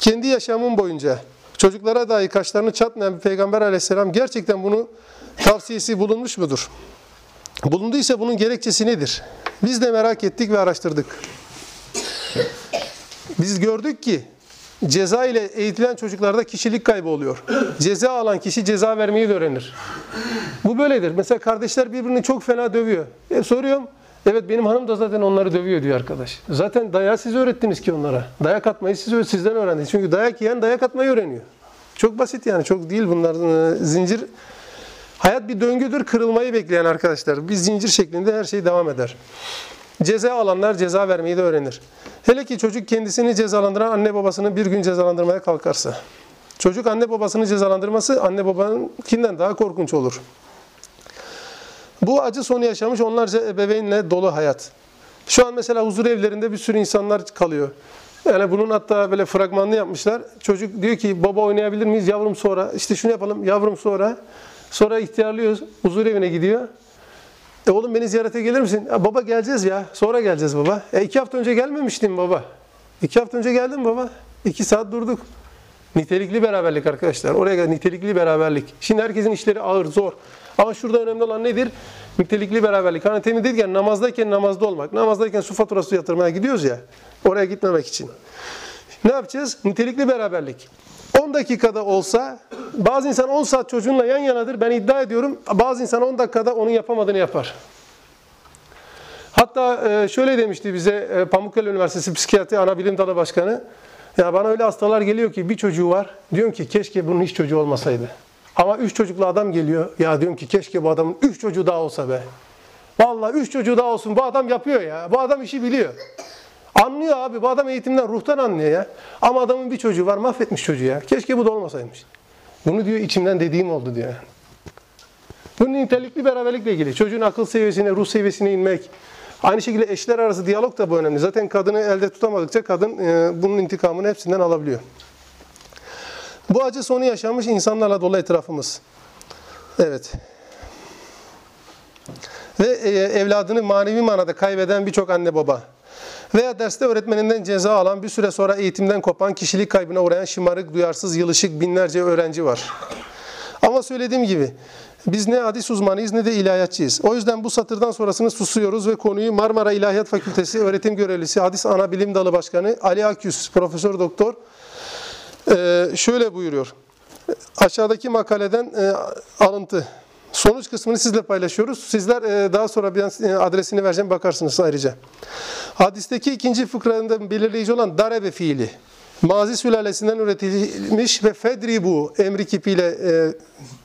Kendi yaşamım boyunca çocuklara dahi kaşlarını çatmayan bir peygamber aleyhisselam gerçekten bunu tavsiyesi bulunmuş mudur? Bulunduysa bunun gerekçesi nedir? Biz de merak ettik ve araştırdık. Biz gördük ki ceza ile eğitilen çocuklarda kişilik kaybı oluyor. Ceza alan kişi ceza vermeyi de öğrenir. Bu böyledir. Mesela kardeşler birbirini çok fena dövüyor. E, soruyorum. Evet benim hanım da zaten onları dövüyor diyor arkadaş. Zaten dayağı siz öğrettiniz ki onlara. Dayak atmayı siz sizden öğrendiniz. Çünkü dayak yiyen dayak atmayı öğreniyor. Çok basit yani çok değil bunlar. Ee, zincir hayat bir döngüdür kırılmayı bekleyen arkadaşlar. Bir zincir şeklinde her şey devam eder. Ceza alanlar ceza vermeyi de öğrenir. Hele ki çocuk kendisini cezalandıran anne babasını bir gün cezalandırmaya kalkarsa. Çocuk anne babasını cezalandırması anne babanınkinden daha korkunç olur. Bu acı sonu yaşamış onlarca ebeveynle dolu hayat. Şu an mesela huzur evlerinde bir sürü insanlar kalıyor. Yani bunun hatta böyle fragmanını yapmışlar. Çocuk diyor ki baba oynayabilir miyiz? Yavrum sonra. İşte şunu yapalım yavrum sonra. Sonra ihtiyarlıyoruz. Huzur evine gidiyor. E oğlum beni ziyarete gelir misin? Ya baba geleceğiz ya. Sonra geleceğiz baba. E iki hafta önce gelmemiştin baba. İki hafta önce geldin baba. İki saat durduk. Nitelikli beraberlik arkadaşlar. Oraya gel nitelikli beraberlik. Şimdi herkesin işleri ağır, zor. Ama şurada önemli olan nedir? Nitelikli beraberlik. Hani temin dedik namazdayken namazda olmak. Namazdayken su faturası yatırmaya gidiyoruz ya. Oraya gitmemek için. Ne yapacağız? Nitelikli beraberlik. 10 dakikada olsa bazı insan 10 saat çocuğunla yan yanadır. Ben iddia ediyorum bazı insan 10 dakikada onun yapamadığını yapar. Hatta e, şöyle demişti bize e, Pamukkale Üniversitesi Psikiyatri Ana Bilim Dalı Başkanı. Ya bana öyle hastalar geliyor ki bir çocuğu var. Diyorum ki keşke bunun hiç çocuğu olmasaydı. Ama üç çocuklu adam geliyor. Ya diyorum ki keşke bu adamın üç çocuğu daha olsa be. Vallahi üç çocuğu daha olsun. Bu adam yapıyor ya. Bu adam işi biliyor. Anlıyor abi. Bu adam eğitimden, ruhtan anlıyor ya. Ama adamın bir çocuğu var. Mahvetmiş çocuğu ya. Keşke bu da olmasaymış. Bunu diyor içimden dediğim oldu diyor. Bunun nitelikli beraberlikle ilgili. Çocuğun akıl seviyesine, ruh seviyesine inmek. Aynı şekilde eşler arası diyalog da bu önemli. Zaten kadını elde tutamadıkça kadın e, bunun intikamını hepsinden alabiliyor. Bu acı sonu yaşamış insanlarla dolu etrafımız. Evet. Ve e, evladını manevi manada kaybeden birçok anne baba. Veya derste öğretmeninden ceza alan, bir süre sonra eğitimden kopan, kişilik kaybına uğrayan şımarık, duyarsız, yılışık binlerce öğrenci var. Ama söylediğim gibi biz ne hadis uzmanıyız ne de ilahiyatçıyız. O yüzden bu satırdan sonrasını susuyoruz ve konuyu Marmara İlahiyat Fakültesi öğretim görevlisi Hadis Ana Bilim Dalı Başkanı Ali Akyüz, Profesör Doktor ee, şöyle buyuruyor. Aşağıdaki makaleden e, alıntı. Sonuç kısmını sizle paylaşıyoruz. Sizler e, daha sonra bir e, adresini vereceğim bakarsınız ayrıca. Hadisteki ikinci fıkrasında belirleyici olan darebe fiili. Mazi sülalesinden üretilmiş ve fedribu emri kipiyle e,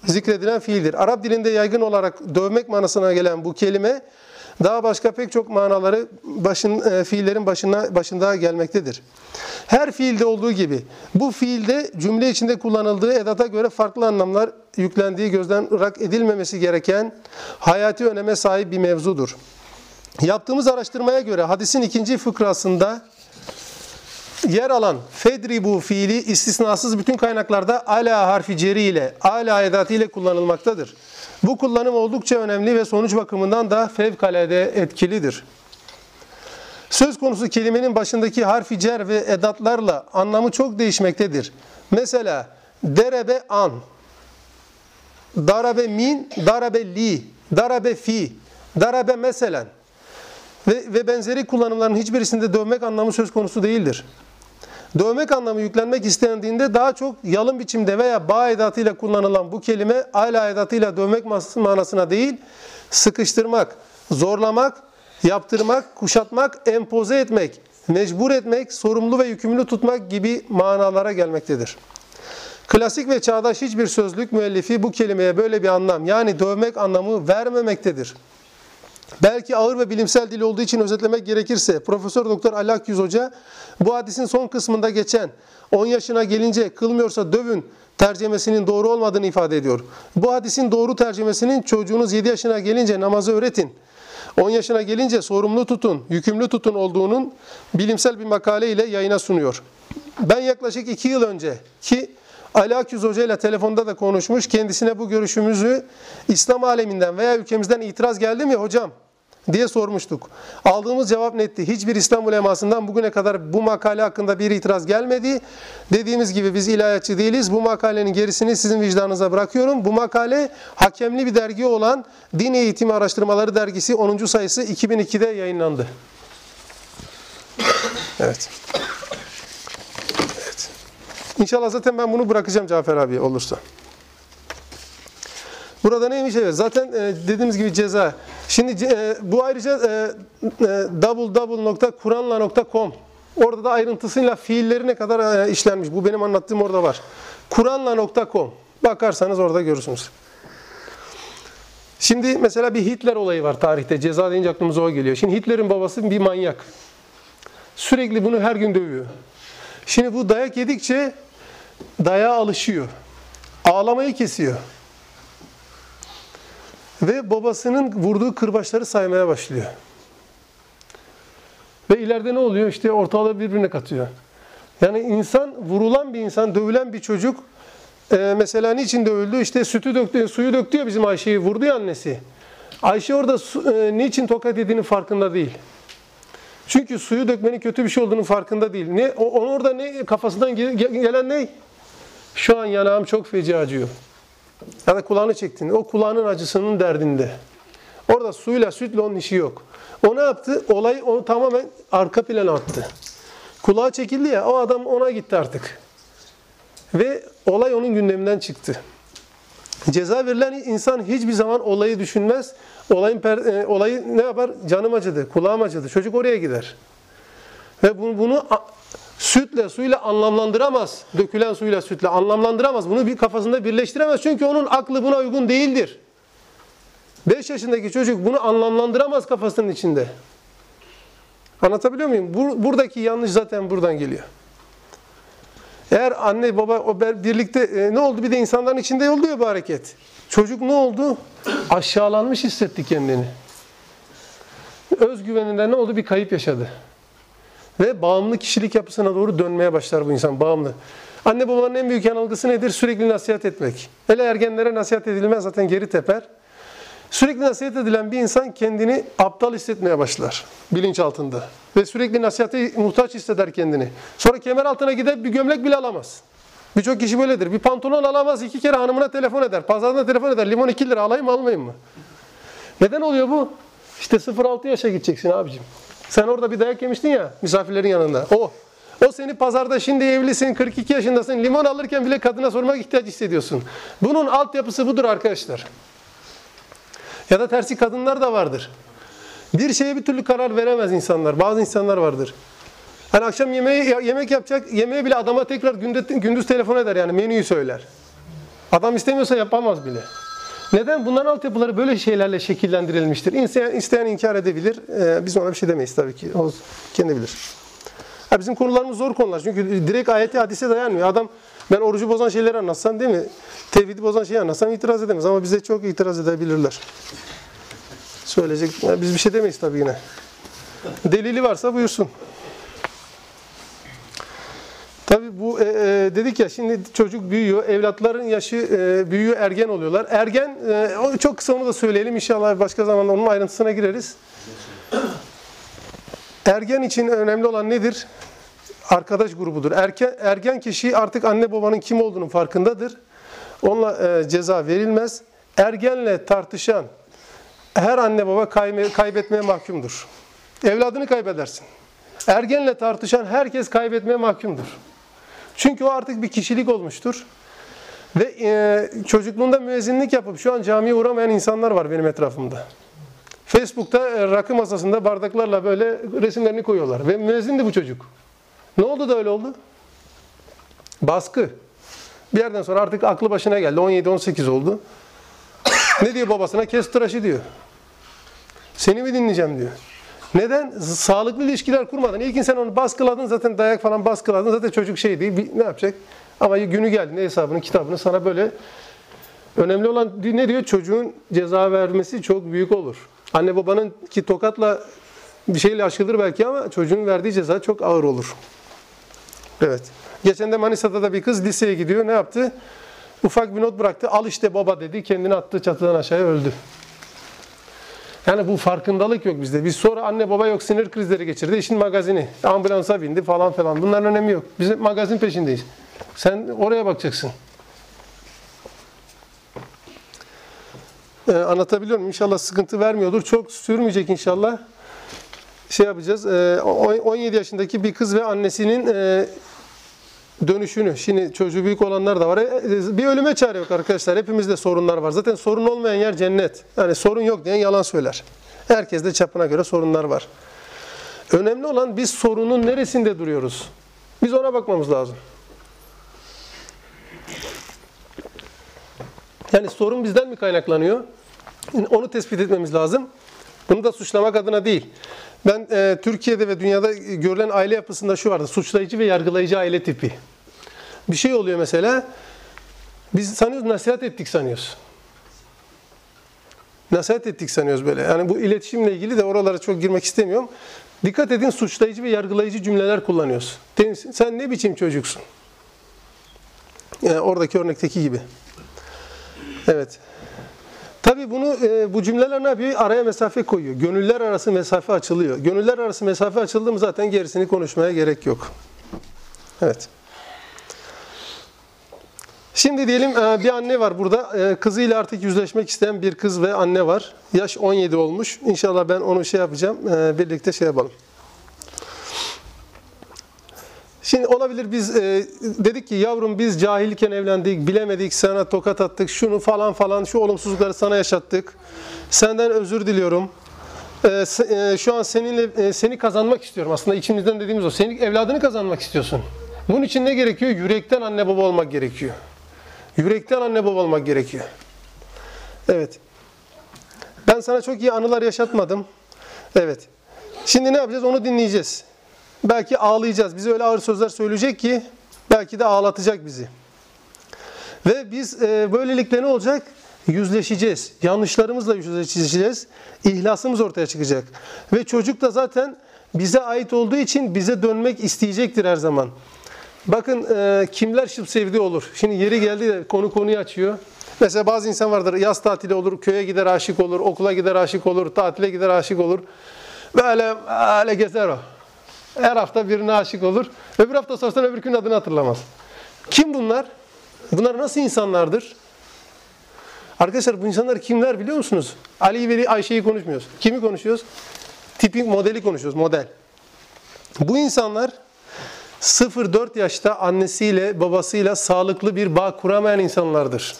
zikredilen fiildir. Arap dilinde yaygın olarak dövmek manasına gelen bu kelime daha başka pek çok manaları başın, e, fiillerin başına, başında gelmektedir. Her fiilde olduğu gibi bu fiilde cümle içinde kullanıldığı edata göre farklı anlamlar yüklendiği gözden ırak edilmemesi gereken hayati öneme sahip bir mevzudur. Yaptığımız araştırmaya göre hadisin ikinci fıkrasında yer alan fedribu fiili istisnasız bütün kaynaklarda ala harfi ceri ile ala edatı ile kullanılmaktadır. Bu kullanım oldukça önemli ve sonuç bakımından da fevkalade etkilidir. Söz konusu kelimenin başındaki harfi cer ve edatlarla anlamı çok değişmektedir. Mesela derebe an, darabe min, darabe li, darabe fi, darabe meselen ve, ve benzeri kullanımların hiçbirisinde dövmek anlamı söz konusu değildir. Dövmek anlamı yüklenmek istendiğinde daha çok yalın biçimde veya bağ edatıyla kullanılan bu kelime ala edatıyla dövmek manasına değil, sıkıştırmak, zorlamak, yaptırmak, kuşatmak, empoze etmek, mecbur etmek, sorumlu ve yükümlü tutmak gibi manalara gelmektedir. Klasik ve çağdaş hiçbir sözlük müellifi bu kelimeye böyle bir anlam yani dövmek anlamı vermemektedir. Belki ağır ve bilimsel dil olduğu için özetlemek gerekirse Profesör Doktor Ali Akyüz Hoca bu hadisin son kısmında geçen 10 yaşına gelince kılmıyorsa dövün tercemesinin doğru olmadığını ifade ediyor. Bu hadisin doğru tercemesinin çocuğunuz 7 yaşına gelince namazı öğretin. 10 yaşına gelince sorumlu tutun, yükümlü tutun olduğunun bilimsel bir makale ile yayına sunuyor. Ben yaklaşık 2 yıl önce ki Ali Akyüz Hoca ile telefonda da konuşmuş. Kendisine bu görüşümüzü İslam aleminden veya ülkemizden itiraz geldi mi hocam? Diye sormuştuk. Aldığımız cevap netti. Hiçbir İslam ulemasından bugüne kadar bu makale hakkında bir itiraz gelmedi. Dediğimiz gibi biz ilahiyatçı değiliz. Bu makalenin gerisini sizin vicdanınıza bırakıyorum. Bu makale hakemli bir dergi olan Din Eğitimi Araştırmaları Dergisi 10. sayısı 2002'de yayınlandı. Evet. Evet. İnşallah zaten ben bunu bırakacağım Cafer abi olursa. Burada neymiş? Evet, zaten e, dediğimiz gibi ceza. Şimdi e, bu ayrıca e, e, www.kuranla.com Orada da ayrıntısıyla fiilleri ne kadar e, işlenmiş. Bu benim anlattığım orada var. Kur'anla.com bakarsanız orada görürsünüz. Şimdi mesela bir Hitler olayı var tarihte. Ceza deyince aklımıza o geliyor. Şimdi Hitler'in babası bir manyak. Sürekli bunu her gün dövüyor. Şimdi bu dayak yedikçe dayağa alışıyor. Ağlamayı kesiyor. Ve babasının vurduğu kırbaçları saymaya başlıyor. Ve ileride ne oluyor? İşte ortalığı birbirine katıyor. Yani insan, vurulan bir insan, dövülen bir çocuk e, mesela niçin dövüldü? İşte sütü döktü, suyu döktü ya bizim Ayşe'yi, vurdu ya annesi. Ayşe orada su, e, niçin tokat yediğinin farkında değil. Çünkü suyu dökmenin kötü bir şey olduğunun farkında değil. Ne, o, orada ne kafasından gelen ne? Şu an yanağım çok feci acıyor. Ya da kulağını çektin. O kulağının acısının derdinde. Orada suyla sütle onun işi yok. O ne yaptı? Olay onu tamamen arka plana attı. Kulağı çekildi ya o adam ona gitti artık. Ve olay onun gündeminden çıktı. Ceza verilen insan hiçbir zaman olayı düşünmez. Olayın per, e, olayı ne yapar? Canım acıdı, kulağım acıdı. Çocuk oraya gider. Ve bunu, bunu sütle, suyla anlamlandıramaz. Dökülen suyla, sütle anlamlandıramaz. Bunu bir kafasında birleştiremez. Çünkü onun aklı buna uygun değildir. 5 yaşındaki çocuk bunu anlamlandıramaz kafasının içinde. Anlatabiliyor muyum? buradaki yanlış zaten buradan geliyor. Eğer anne baba o birlikte e, ne oldu? Bir de insanların içinde oldu ya bu hareket. Çocuk ne oldu? Aşağılanmış hissetti kendini. Özgüveninde ne oldu? Bir kayıp yaşadı. Ve bağımlı kişilik yapısına doğru dönmeye başlar bu insan. Bağımlı. Anne babanın en büyük yanılgısı nedir? Sürekli nasihat etmek. Hele ergenlere nasihat edilmez zaten geri teper. Sürekli nasihat edilen bir insan kendini aptal hissetmeye başlar bilinç altında. Ve sürekli nasihate muhtaç hisseder kendini. Sonra kemer altına gider bir gömlek bile alamaz. Birçok kişi böyledir. Bir pantolon alamaz, iki kere hanımına telefon eder. Pazarda telefon eder. Limon 2 lira alayım almayayım mı? Neden oluyor bu? İşte 0-6 yaşa gideceksin abicim. Sen orada bir dayak yemiştin ya misafirlerin yanında. O. O seni pazarda şimdi evlisin, 42 yaşındasın. Limon alırken bile kadına sormak ihtiyaç hissediyorsun. Bunun altyapısı budur arkadaşlar. Ya da tersi kadınlar da vardır. Bir şeye bir türlü karar veremez insanlar. Bazı insanlar vardır. Hani akşam yemeği yemek yapacak, yemeğe bile adama tekrar gündüz, gündüz telefon eder yani menüyü söyler. Adam istemiyorsa yapamaz bile. Neden? Bunların altyapıları böyle şeylerle şekillendirilmiştir. İsteyen, isteyen inkar edebilir. Ee, biz ona bir şey demeyiz tabii ki. O kendi bilir. Ha, bizim konularımız zor konular. Çünkü direkt ayeti hadise dayanmıyor. Adam ben orucu bozan şeyleri anlatsam değil mi? Tevhidi bozan şeyi anlatsam itiraz edemez. Ama bize çok itiraz edebilirler. Söyleyecek. Biz bir şey demeyiz tabii yine. Delili varsa buyursun. Tabii bu e, e, dedik ya şimdi çocuk büyüyor, evlatların yaşı e, büyüyor, ergen oluyorlar. Ergen, e, çok kısa onu da söyleyelim inşallah başka zaman onun ayrıntısına gireriz. Ergen için önemli olan nedir? Arkadaş grubudur. Erken, ergen kişi artık anne babanın kim olduğunun farkındadır. Onunla e, ceza verilmez. Ergenle tartışan her anne baba kaybetmeye mahkumdur. Evladını kaybedersin. Ergenle tartışan herkes kaybetmeye mahkumdur. Çünkü o artık bir kişilik olmuştur. Ve e, çocukluğunda müezzinlik yapıp şu an camiye uğramayan insanlar var benim etrafımda. Facebook'ta e, rakı masasında bardaklarla böyle resimlerini koyuyorlar. Ve müezzindi bu çocuk. Ne oldu da öyle oldu? Baskı. Bir yerden sonra artık aklı başına geldi. 17-18 oldu. ne diyor babasına? Kes tıraşı diyor. Seni mi dinleyeceğim diyor. Neden? Sağlıklı ilişkiler kurmadın. İlkin sen onu baskıladın zaten dayak falan baskıladın. Zaten çocuk şey değil. Ne yapacak? Ama günü geldi ne hesabını kitabını sana böyle önemli olan ne diyor? Çocuğun ceza vermesi çok büyük olur. Anne babanın ki tokatla bir şeyle aşılır belki ama çocuğun verdiği ceza çok ağır olur. Evet. Geçen de Manisa'da da bir kız liseye gidiyor. Ne yaptı? Ufak bir not bıraktı. Al işte baba dedi. Kendini attı çatıdan aşağıya öldü. Yani bu farkındalık yok bizde. Biz sonra anne baba yok sinir krizleri geçirdi. İşin magazini. Ambulansa bindi falan falan. Bunların önemi yok. Biz magazin peşindeyiz. Sen oraya bakacaksın. Ee, anlatabiliyor muyum? İnşallah sıkıntı vermiyordur. Çok sürmeyecek inşallah. Şey yapacağız. Ee, 17 yaşındaki bir kız ve annesinin e, dönüşünü. Şimdi çocuğu büyük olanlar da var. E, bir ölüme çare yok arkadaşlar. Hepimizde sorunlar var. Zaten sorun olmayan yer cennet. Yani sorun yok diyen yalan söyler. Herkes de çapına göre sorunlar var. Önemli olan biz sorunun neresinde duruyoruz? Biz ona bakmamız lazım. Yani sorun bizden mi kaynaklanıyor? Onu tespit etmemiz lazım. Bunu da suçlamak adına değil. Ben e, Türkiye'de ve dünyada görülen aile yapısında şu vardı. Suçlayıcı ve yargılayıcı aile tipi. Bir şey oluyor mesela. Biz sanıyoruz nasihat ettik sanıyoruz. Nasihat ettik sanıyoruz böyle. Yani bu iletişimle ilgili de oralara çok girmek istemiyorum. Dikkat edin suçlayıcı ve yargılayıcı cümleler kullanıyoruz. Sen ne biçim çocuksun? Yani oradaki örnekteki gibi. Evet. Tabi bunu e, bu cümleler ne yapıyor? Araya mesafe koyuyor. Gönüller arası mesafe açılıyor. Gönüller arası mesafe açıldı mı zaten gerisini konuşmaya gerek yok. Evet. Şimdi diyelim e, bir anne var burada. E, kızıyla artık yüzleşmek isteyen bir kız ve anne var. Yaş 17 olmuş. İnşallah ben onu şey yapacağım. E, birlikte şey yapalım. Şimdi olabilir biz e, dedik ki yavrum biz cahilken evlendik, bilemedik, sana tokat attık, şunu falan falan, şu olumsuzlukları sana yaşattık. Senden özür diliyorum. E, e, şu an seninle e, seni kazanmak istiyorum. Aslında içimizden dediğimiz o. Senin evladını kazanmak istiyorsun. Bunun için ne gerekiyor? Yürekten anne baba olmak gerekiyor. Yürekten anne baba olmak gerekiyor. Evet. Ben sana çok iyi anılar yaşatmadım. Evet. Şimdi ne yapacağız? Onu dinleyeceğiz. Belki ağlayacağız. Bize öyle ağır sözler söyleyecek ki belki de ağlatacak bizi. Ve biz e, böylelikle ne olacak? Yüzleşeceğiz. Yanlışlarımızla yüzleşeceğiz. İhlasımız ortaya çıkacak. Ve çocuk da zaten bize ait olduğu için bize dönmek isteyecektir her zaman. Bakın e, kimler şıp sevdiği olur. Şimdi yeri geldi de konu konuyu açıyor. Mesela bazı insan vardır yaz tatili olur, köye gider aşık olur, okula gider aşık olur, tatile gider aşık olur. Böyle, böyle gezer o. Her hafta birine aşık olur. Öbür hafta sorsan öbür gün adını hatırlamaz. Kim bunlar? Bunlar nasıl insanlardır? Arkadaşlar bu insanlar kimler biliyor musunuz? Ali ve Ayşe'yi konuşmuyoruz. Kimi konuşuyoruz? Tipik modeli konuşuyoruz, model. Bu insanlar 0-4 yaşta annesiyle babasıyla sağlıklı bir bağ kuramayan insanlardır.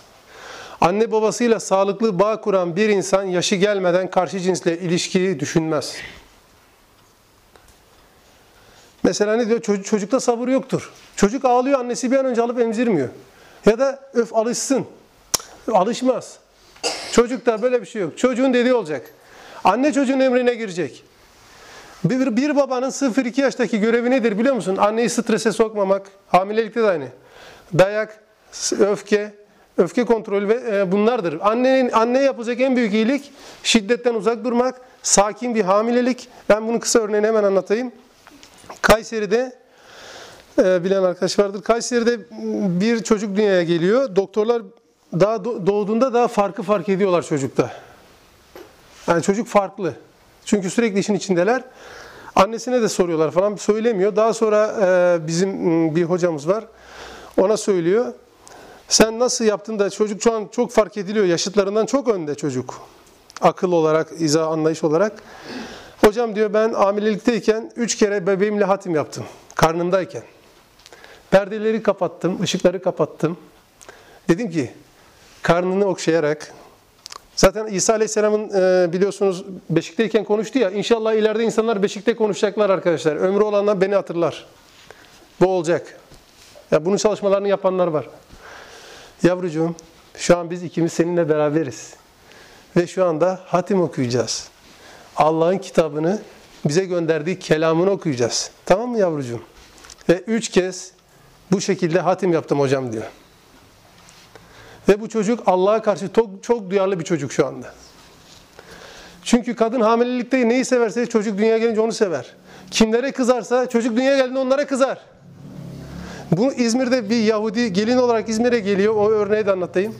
Anne babasıyla sağlıklı bağ kuran bir insan yaşı gelmeden karşı cinsle ilişkiyi düşünmez. Mesela ne diyor? Çocuk, çocukta sabır yoktur. Çocuk ağlıyor, annesi bir an önce alıp emzirmiyor. Ya da öf alışsın. Alışmaz. Çocukta böyle bir şey yok. Çocuğun dediği olacak. Anne çocuğun emrine girecek. Bir, bir babanın 0-2 yaştaki görevi nedir biliyor musun? Anneyi strese sokmamak. Hamilelikte de aynı. Dayak, öfke, öfke kontrolü ve e, bunlardır. Annenin anneye yapılacak en büyük iyilik şiddetten uzak durmak, sakin bir hamilelik. Ben bunu kısa örneğini hemen anlatayım. Kayseri'de e, bilen arkadaş vardır. Kayseri'de bir çocuk dünyaya geliyor. Doktorlar daha doğduğunda daha farkı fark ediyorlar çocukta. Yani çocuk farklı. Çünkü sürekli işin içindeler. Annesine de soruyorlar falan söylemiyor. Daha sonra e, bizim bir hocamız var. Ona söylüyor. Sen nasıl yaptın da çocuk şu an çok fark ediliyor. Yaşıtlarından çok önde çocuk. Akıl olarak, izah anlayış olarak. Hocam diyor ben hamilelikteyken üç kere bebeğimle hatim yaptım. Karnımdayken. Perdeleri kapattım, ışıkları kapattım. Dedim ki karnını okşayarak Zaten İsa Aleyhisselam'ın e, biliyorsunuz Beşik'teyken konuştu ya. İnşallah ileride insanlar Beşik'te konuşacaklar arkadaşlar. Ömrü olanlar beni hatırlar. Bu olacak. Ya bunun çalışmalarını yapanlar var. Yavrucuğum şu an biz ikimiz seninle beraberiz. Ve şu anda hatim okuyacağız. Allah'ın kitabını bize gönderdiği kelamını okuyacağız. Tamam mı yavrucuğum? Ve üç kez bu şekilde hatim yaptım hocam diyor. Ve bu çocuk Allah'a karşı çok, çok duyarlı bir çocuk şu anda. Çünkü kadın hamilelikte neyi severse çocuk dünyaya gelince onu sever. Kimlere kızarsa çocuk dünyaya geldiğinde onlara kızar. Bu İzmir'de bir Yahudi gelin olarak İzmir'e geliyor. O örneği de anlatayım.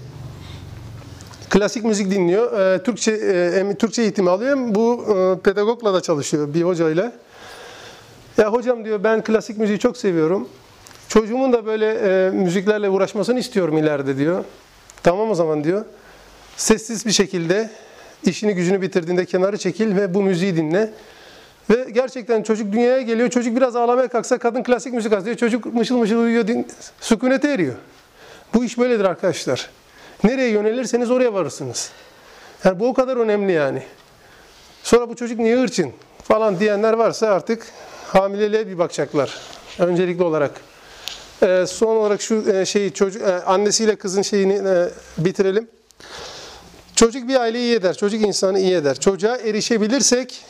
Klasik müzik dinliyor. E, Türkçe e, Türkçe eğitimi alıyor. Bu e, pedagogla da çalışıyor bir hocayla. Ya hocam diyor ben klasik müziği çok seviyorum. Çocuğumun da böyle e, müziklerle uğraşmasını istiyorum ileride diyor. Tamam o zaman diyor. Sessiz bir şekilde işini gücünü bitirdiğinde kenarı çekil ve bu müziği dinle. Ve gerçekten çocuk dünyaya geliyor. Çocuk biraz ağlamaya kalksa kadın klasik müzik açıyor. Çocuk mışıl mışıl uyuyor. Sükunete eriyor. Bu iş böyledir arkadaşlar. Nereye yönelirseniz oraya varırsınız. Yani bu o kadar önemli yani. Sonra bu çocuk niye hırçın falan diyenler varsa artık hamileliğe bir bakacaklar. Öncelikli olarak. Ee, son olarak şu e, şeyi çocuk e, annesiyle kızın şeyini e, bitirelim. Çocuk bir aileyi iyi eder, çocuk insanı iyi eder. Çocuğa erişebilirsek,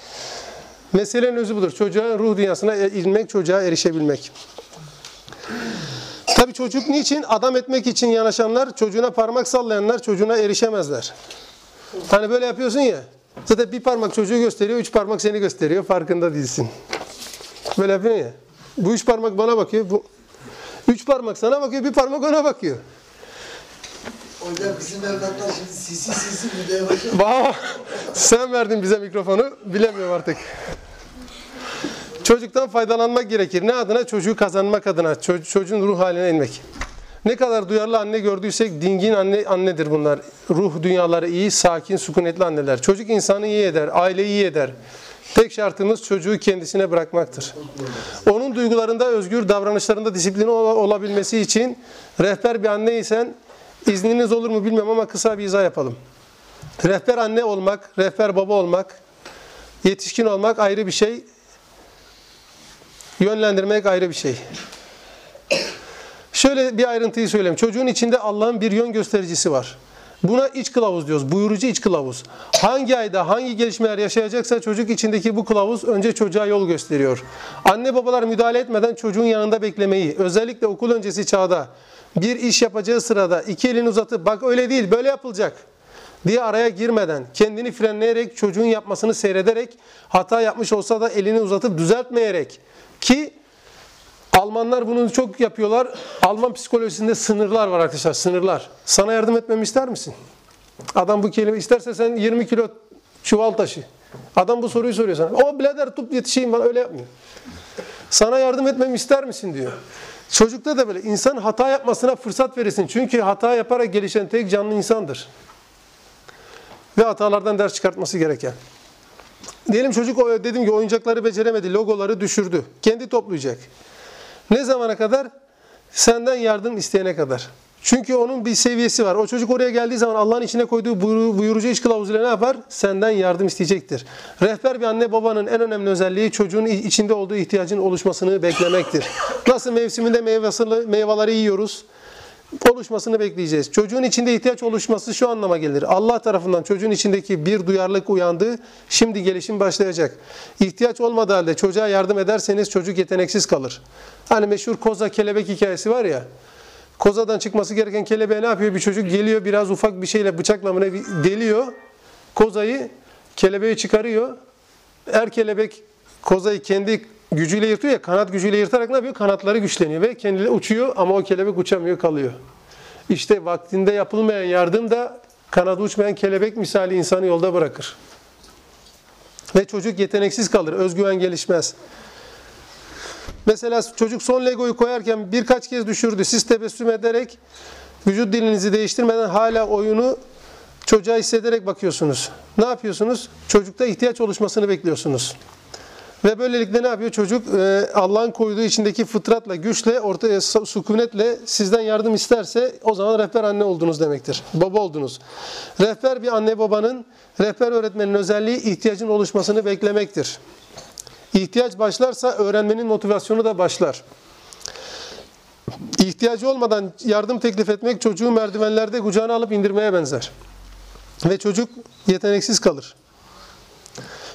meselenin özü budur. Çocuğa ruh dünyasına inmek, çocuğa erişebilmek. Tabii çocuk niçin? Adam etmek için yanaşanlar, çocuğuna parmak sallayanlar çocuğuna erişemezler. Hani böyle yapıyorsun ya, zaten bir parmak çocuğu gösteriyor, üç parmak seni gösteriyor, farkında değilsin. Böyle yapıyorsun ya. Bu üç parmak bana bakıyor, bu üç parmak sana bakıyor, bir parmak ona bakıyor. Hocam bizim evlatlar şimdi sisi sisi videoya başladı. Sen verdin bize mikrofonu, bilemiyorum artık. Çocuktan faydalanmak gerekir. Ne adına? Çocuğu kazanmak adına. Ço- çocuğun ruh haline inmek. Ne kadar duyarlı anne gördüysek dingin anne annedir bunlar. Ruh dünyaları iyi, sakin, sükunetli anneler. Çocuk insanı iyi eder, aileyi iyi eder. Tek şartımız çocuğu kendisine bırakmaktır. Onun duygularında özgür, davranışlarında disiplini ol- olabilmesi için rehber bir anneysen izniniz olur mu bilmiyorum ama kısa bir izah yapalım. Rehber anne olmak, rehber baba olmak, yetişkin olmak ayrı bir şey. Yönlendirmek ayrı bir şey. Şöyle bir ayrıntıyı söyleyeyim. Çocuğun içinde Allah'ın bir yön göstericisi var. Buna iç kılavuz diyoruz. Buyurucu iç kılavuz. Hangi ayda hangi gelişmeler yaşayacaksa çocuk içindeki bu kılavuz önce çocuğa yol gösteriyor. Anne babalar müdahale etmeden çocuğun yanında beklemeyi, özellikle okul öncesi çağda bir iş yapacağı sırada iki elini uzatıp bak öyle değil böyle yapılacak diye araya girmeden, kendini frenleyerek, çocuğun yapmasını seyrederek, hata yapmış olsa da elini uzatıp düzeltmeyerek ki Almanlar bunu çok yapıyorlar. Alman psikolojisinde sınırlar var arkadaşlar, sınırlar. Sana yardım etmemi ister misin? Adam bu kelime isterse sen 20 kilo çuval taşı. Adam bu soruyu soruyor sana. O birader tut yetişeyim bana öyle yapmıyor. Sana yardım etmemi ister misin diyor. Çocukta da böyle insan hata yapmasına fırsat verirsin. Çünkü hata yaparak gelişen tek canlı insandır. Ve hatalardan ders çıkartması gereken. Diyelim çocuk dedim ki oyuncakları beceremedi, logoları düşürdü. Kendi toplayacak. Ne zamana kadar? Senden yardım isteyene kadar. Çünkü onun bir seviyesi var. O çocuk oraya geldiği zaman Allah'ın içine koyduğu buyuru- buyurucu iş kılavuzuyla ne yapar? Senden yardım isteyecektir. Rehber bir anne babanın en önemli özelliği çocuğun içinde olduğu ihtiyacın oluşmasını beklemektir. Nasıl mevsiminde meyvasını, meyveleri yiyoruz? Oluşmasını bekleyeceğiz. Çocuğun içinde ihtiyaç oluşması şu anlama gelir. Allah tarafından çocuğun içindeki bir duyarlılık uyandı. Şimdi gelişim başlayacak. İhtiyaç olmadığı halde çocuğa yardım ederseniz çocuk yeteneksiz kalır. Hani meşhur koza kelebek hikayesi var ya. Kozadan çıkması gereken kelebeğe ne yapıyor? Bir çocuk geliyor biraz ufak bir şeyle bıçakla mı deliyor. Kozayı kelebeği çıkarıyor. Er kelebek kozayı kendi gücüyle yırtıyor ya kanat gücüyle yırtarak ne yapıyor? Kanatları güçleniyor ve kendileri uçuyor ama o kelebek uçamıyor kalıyor. İşte vaktinde yapılmayan yardım da kanadı uçmayan kelebek misali insanı yolda bırakır. Ve çocuk yeteneksiz kalır, özgüven gelişmez. Mesela çocuk son legoyu koyarken birkaç kez düşürdü. Siz tebessüm ederek vücut dilinizi değiştirmeden hala oyunu çocuğa hissederek bakıyorsunuz. Ne yapıyorsunuz? Çocukta ihtiyaç oluşmasını bekliyorsunuz. Ve böylelikle ne yapıyor? Çocuk e, Allah'ın koyduğu içindeki fıtratla, güçle, ortaya sükunetle sizden yardım isterse o zaman rehber anne oldunuz demektir. Baba oldunuz. Rehber bir anne babanın, rehber öğretmenin özelliği ihtiyacın oluşmasını beklemektir. İhtiyaç başlarsa öğrenmenin motivasyonu da başlar. İhtiyacı olmadan yardım teklif etmek çocuğu merdivenlerde kucağına alıp indirmeye benzer. Ve çocuk yeteneksiz kalır.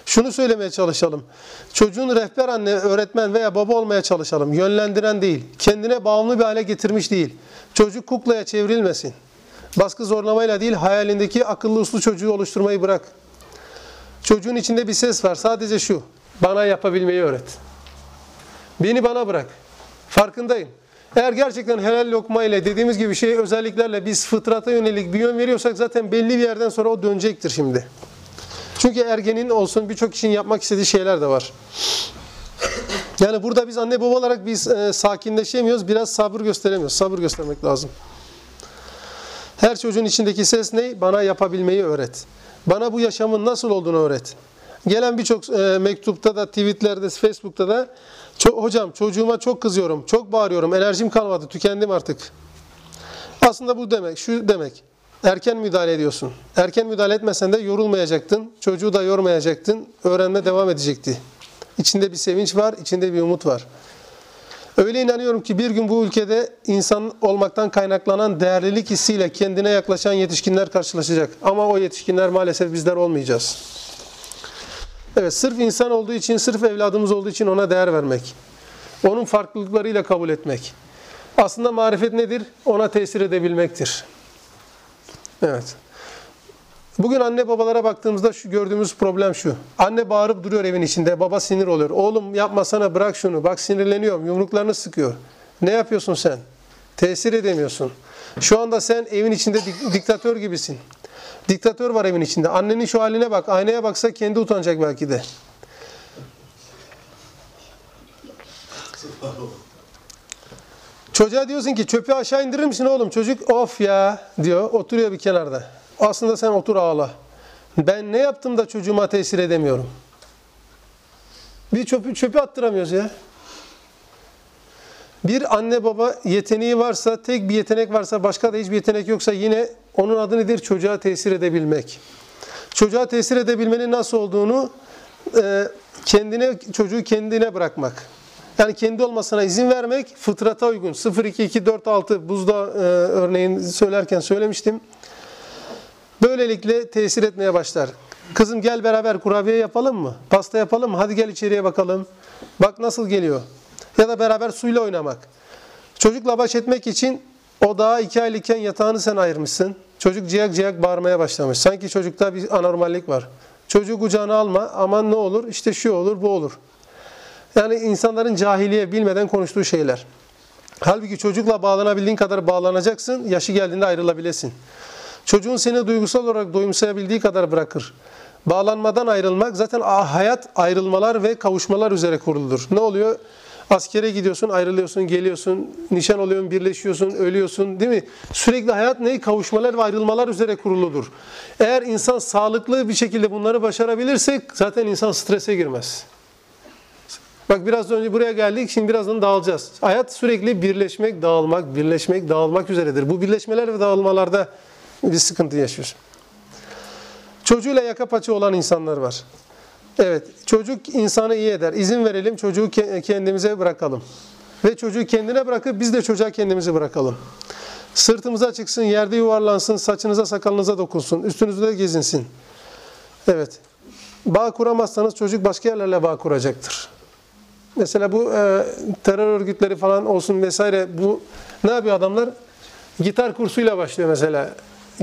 Şunu söylemeye çalışalım. Çocuğun rehber anne, öğretmen veya baba olmaya çalışalım. Yönlendiren değil. Kendine bağımlı bir hale getirmiş değil. Çocuk kuklaya çevrilmesin. Baskı zorlamayla değil, hayalindeki akıllı uslu çocuğu oluşturmayı bırak. Çocuğun içinde bir ses var. Sadece şu. Bana yapabilmeyi öğret. Beni bana bırak. Farkındayım. Eğer gerçekten helal lokma ile dediğimiz gibi şey özelliklerle biz fıtrata yönelik bir yön veriyorsak zaten belli bir yerden sonra o dönecektir şimdi. Çünkü ergenin olsun birçok kişinin yapmak istediği şeyler de var. Yani burada biz anne baba olarak biz e, sakinleşemiyoruz. Biraz sabır gösteremiyoruz. Sabır göstermek lazım. Her çocuğun içindeki ses ne? Bana yapabilmeyi öğret. Bana bu yaşamın nasıl olduğunu öğret. Gelen birçok e, mektupta da, tweetlerde, Facebook'ta da "Ço- hocam çocuğuma çok kızıyorum, çok bağırıyorum, enerjim kalmadı, tükendim artık. Aslında bu demek, şu demek. Erken müdahale ediyorsun. Erken müdahale etmesen de yorulmayacaktın. Çocuğu da yormayacaktın. Öğrenme devam edecekti. İçinde bir sevinç var, içinde bir umut var. Öyle inanıyorum ki bir gün bu ülkede insan olmaktan kaynaklanan değerlilik hissiyle kendine yaklaşan yetişkinler karşılaşacak. Ama o yetişkinler maalesef bizler olmayacağız. Evet, sırf insan olduğu için, sırf evladımız olduğu için ona değer vermek. Onun farklılıklarıyla kabul etmek. Aslında marifet nedir? Ona tesir edebilmektir. Evet. Bugün anne babalara baktığımızda şu gördüğümüz problem şu. Anne bağırıp duruyor evin içinde. Baba sinir oluyor. Oğlum yapmasana bırak şunu. Bak sinirleniyorum. Yumruklarını sıkıyor. Ne yapıyorsun sen? Tesir edemiyorsun. Şu anda sen evin içinde dik- diktatör gibisin. Diktatör var evin içinde. Annenin şu haline bak. Aynaya baksa kendi utanacak belki de. Çocuğa diyorsun ki çöpü aşağı indirir misin oğlum? Çocuk of ya diyor. Oturuyor bir kenarda. Aslında sen otur ağla. Ben ne yaptım da çocuğuma tesir edemiyorum? Bir çöpü, çöpü attıramıyoruz ya. Bir anne baba yeteneği varsa, tek bir yetenek varsa, başka da hiçbir yetenek yoksa yine onun adı nedir? Çocuğa tesir edebilmek. Çocuğa tesir edebilmenin nasıl olduğunu kendine çocuğu kendine bırakmak. Yani kendi olmasına izin vermek fıtrata uygun. 0 2 2 4 6 buzda e, örneğin söylerken söylemiştim. Böylelikle tesir etmeye başlar. Kızım gel beraber kurabiye yapalım mı? Pasta yapalım mı? Hadi gel içeriye bakalım. Bak nasıl geliyor. Ya da beraber suyla oynamak. Çocukla baş etmek için o daha iki aylıkken yatağını sen ayırmışsın. Çocuk ciyak ciyak bağırmaya başlamış. Sanki çocukta bir anormallik var. Çocuğu kucağına alma. Aman ne olur? İşte şu olur, bu olur. Yani insanların cahiliye bilmeden konuştuğu şeyler. Halbuki çocukla bağlanabildiğin kadar bağlanacaksın. Yaşı geldiğinde ayrılabilesin. Çocuğun seni duygusal olarak doyumsayabildiği kadar bırakır. Bağlanmadan ayrılmak zaten hayat ayrılmalar ve kavuşmalar üzere kuruludur. Ne oluyor? Askere gidiyorsun, ayrılıyorsun, geliyorsun, nişan oluyorsun, birleşiyorsun, ölüyorsun değil mi? Sürekli hayat ne? Kavuşmalar ve ayrılmalar üzere kuruludur. Eğer insan sağlıklı bir şekilde bunları başarabilirse zaten insan strese girmez. Bak biraz önce buraya geldik, şimdi birazdan dağılacağız. Hayat sürekli birleşmek, dağılmak, birleşmek, dağılmak üzeredir. Bu birleşmeler ve dağılmalarda bir sıkıntı yaşıyoruz. Çocuğuyla yaka paça olan insanlar var. Evet, çocuk insanı iyi eder. İzin verelim, çocuğu kendimize bırakalım. Ve çocuğu kendine bırakıp biz de çocuğa kendimizi bırakalım. Sırtımıza çıksın, yerde yuvarlansın, saçınıza sakalınıza dokunsun, üstünüzde gezinsin. Evet, bağ kuramazsanız çocuk başka yerlerle bağ kuracaktır. Mesela bu e, terör örgütleri falan olsun vesaire bu ne yapıyor adamlar? Gitar kursuyla başlıyor mesela.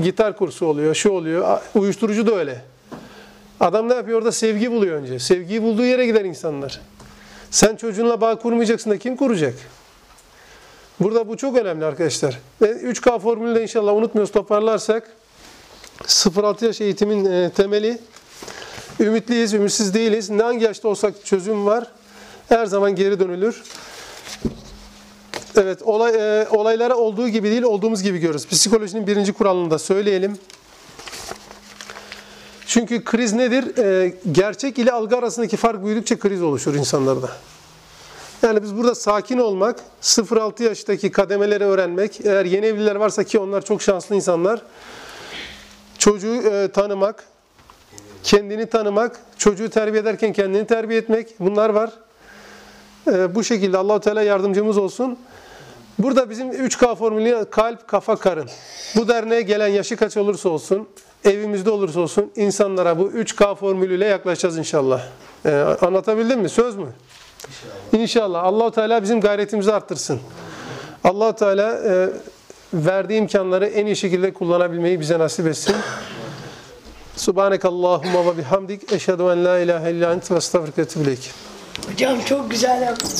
Gitar kursu oluyor, şu oluyor. Uyuşturucu da öyle. Adam ne yapıyor? Orada sevgi buluyor önce. Sevgiyi bulduğu yere gider insanlar. Sen çocuğunla bağ kurmayacaksın da kim kuracak? Burada bu çok önemli arkadaşlar. Ve 3K formülü de inşallah unutmuyoruz toparlarsak 0-6 yaş eğitimin e, temeli ümitliyiz, ümitsiz değiliz. Ne hangi yaşta olsak çözüm var. Her zaman geri dönülür. Evet, olay, e, olaylara olduğu gibi değil, olduğumuz gibi görürüz. Psikolojinin birinci kuralını da söyleyelim. Çünkü kriz nedir? E, gerçek ile algı arasındaki fark büyüdükçe kriz oluşur insanlarda. Yani biz burada sakin olmak, 0-6 yaştaki kademeleri öğrenmek, eğer yeni evliler varsa ki onlar çok şanslı insanlar, çocuğu e, tanımak, kendini tanımak, çocuğu terbiye ederken kendini terbiye etmek, bunlar var. E, bu şekilde Allahu Teala yardımcımız olsun. Burada bizim 3K formülü kalp, kafa, karın. Bu derneğe gelen yaşı kaç olursa olsun, evimizde olursa olsun insanlara bu 3K formülüyle yaklaşacağız inşallah. Ee, anlatabildim mi? Söz mü? İnşallah. İnşallah. Allahu Teala bizim gayretimizi arttırsın. Allahu Teala e, verdiği imkanları en iyi şekilde kullanabilmeyi bize nasip etsin. Subhanekallahumma ve bihamdik. Eşhedü en la ilahe illa ente ve ileyk. Hocam çok güzel yaptın.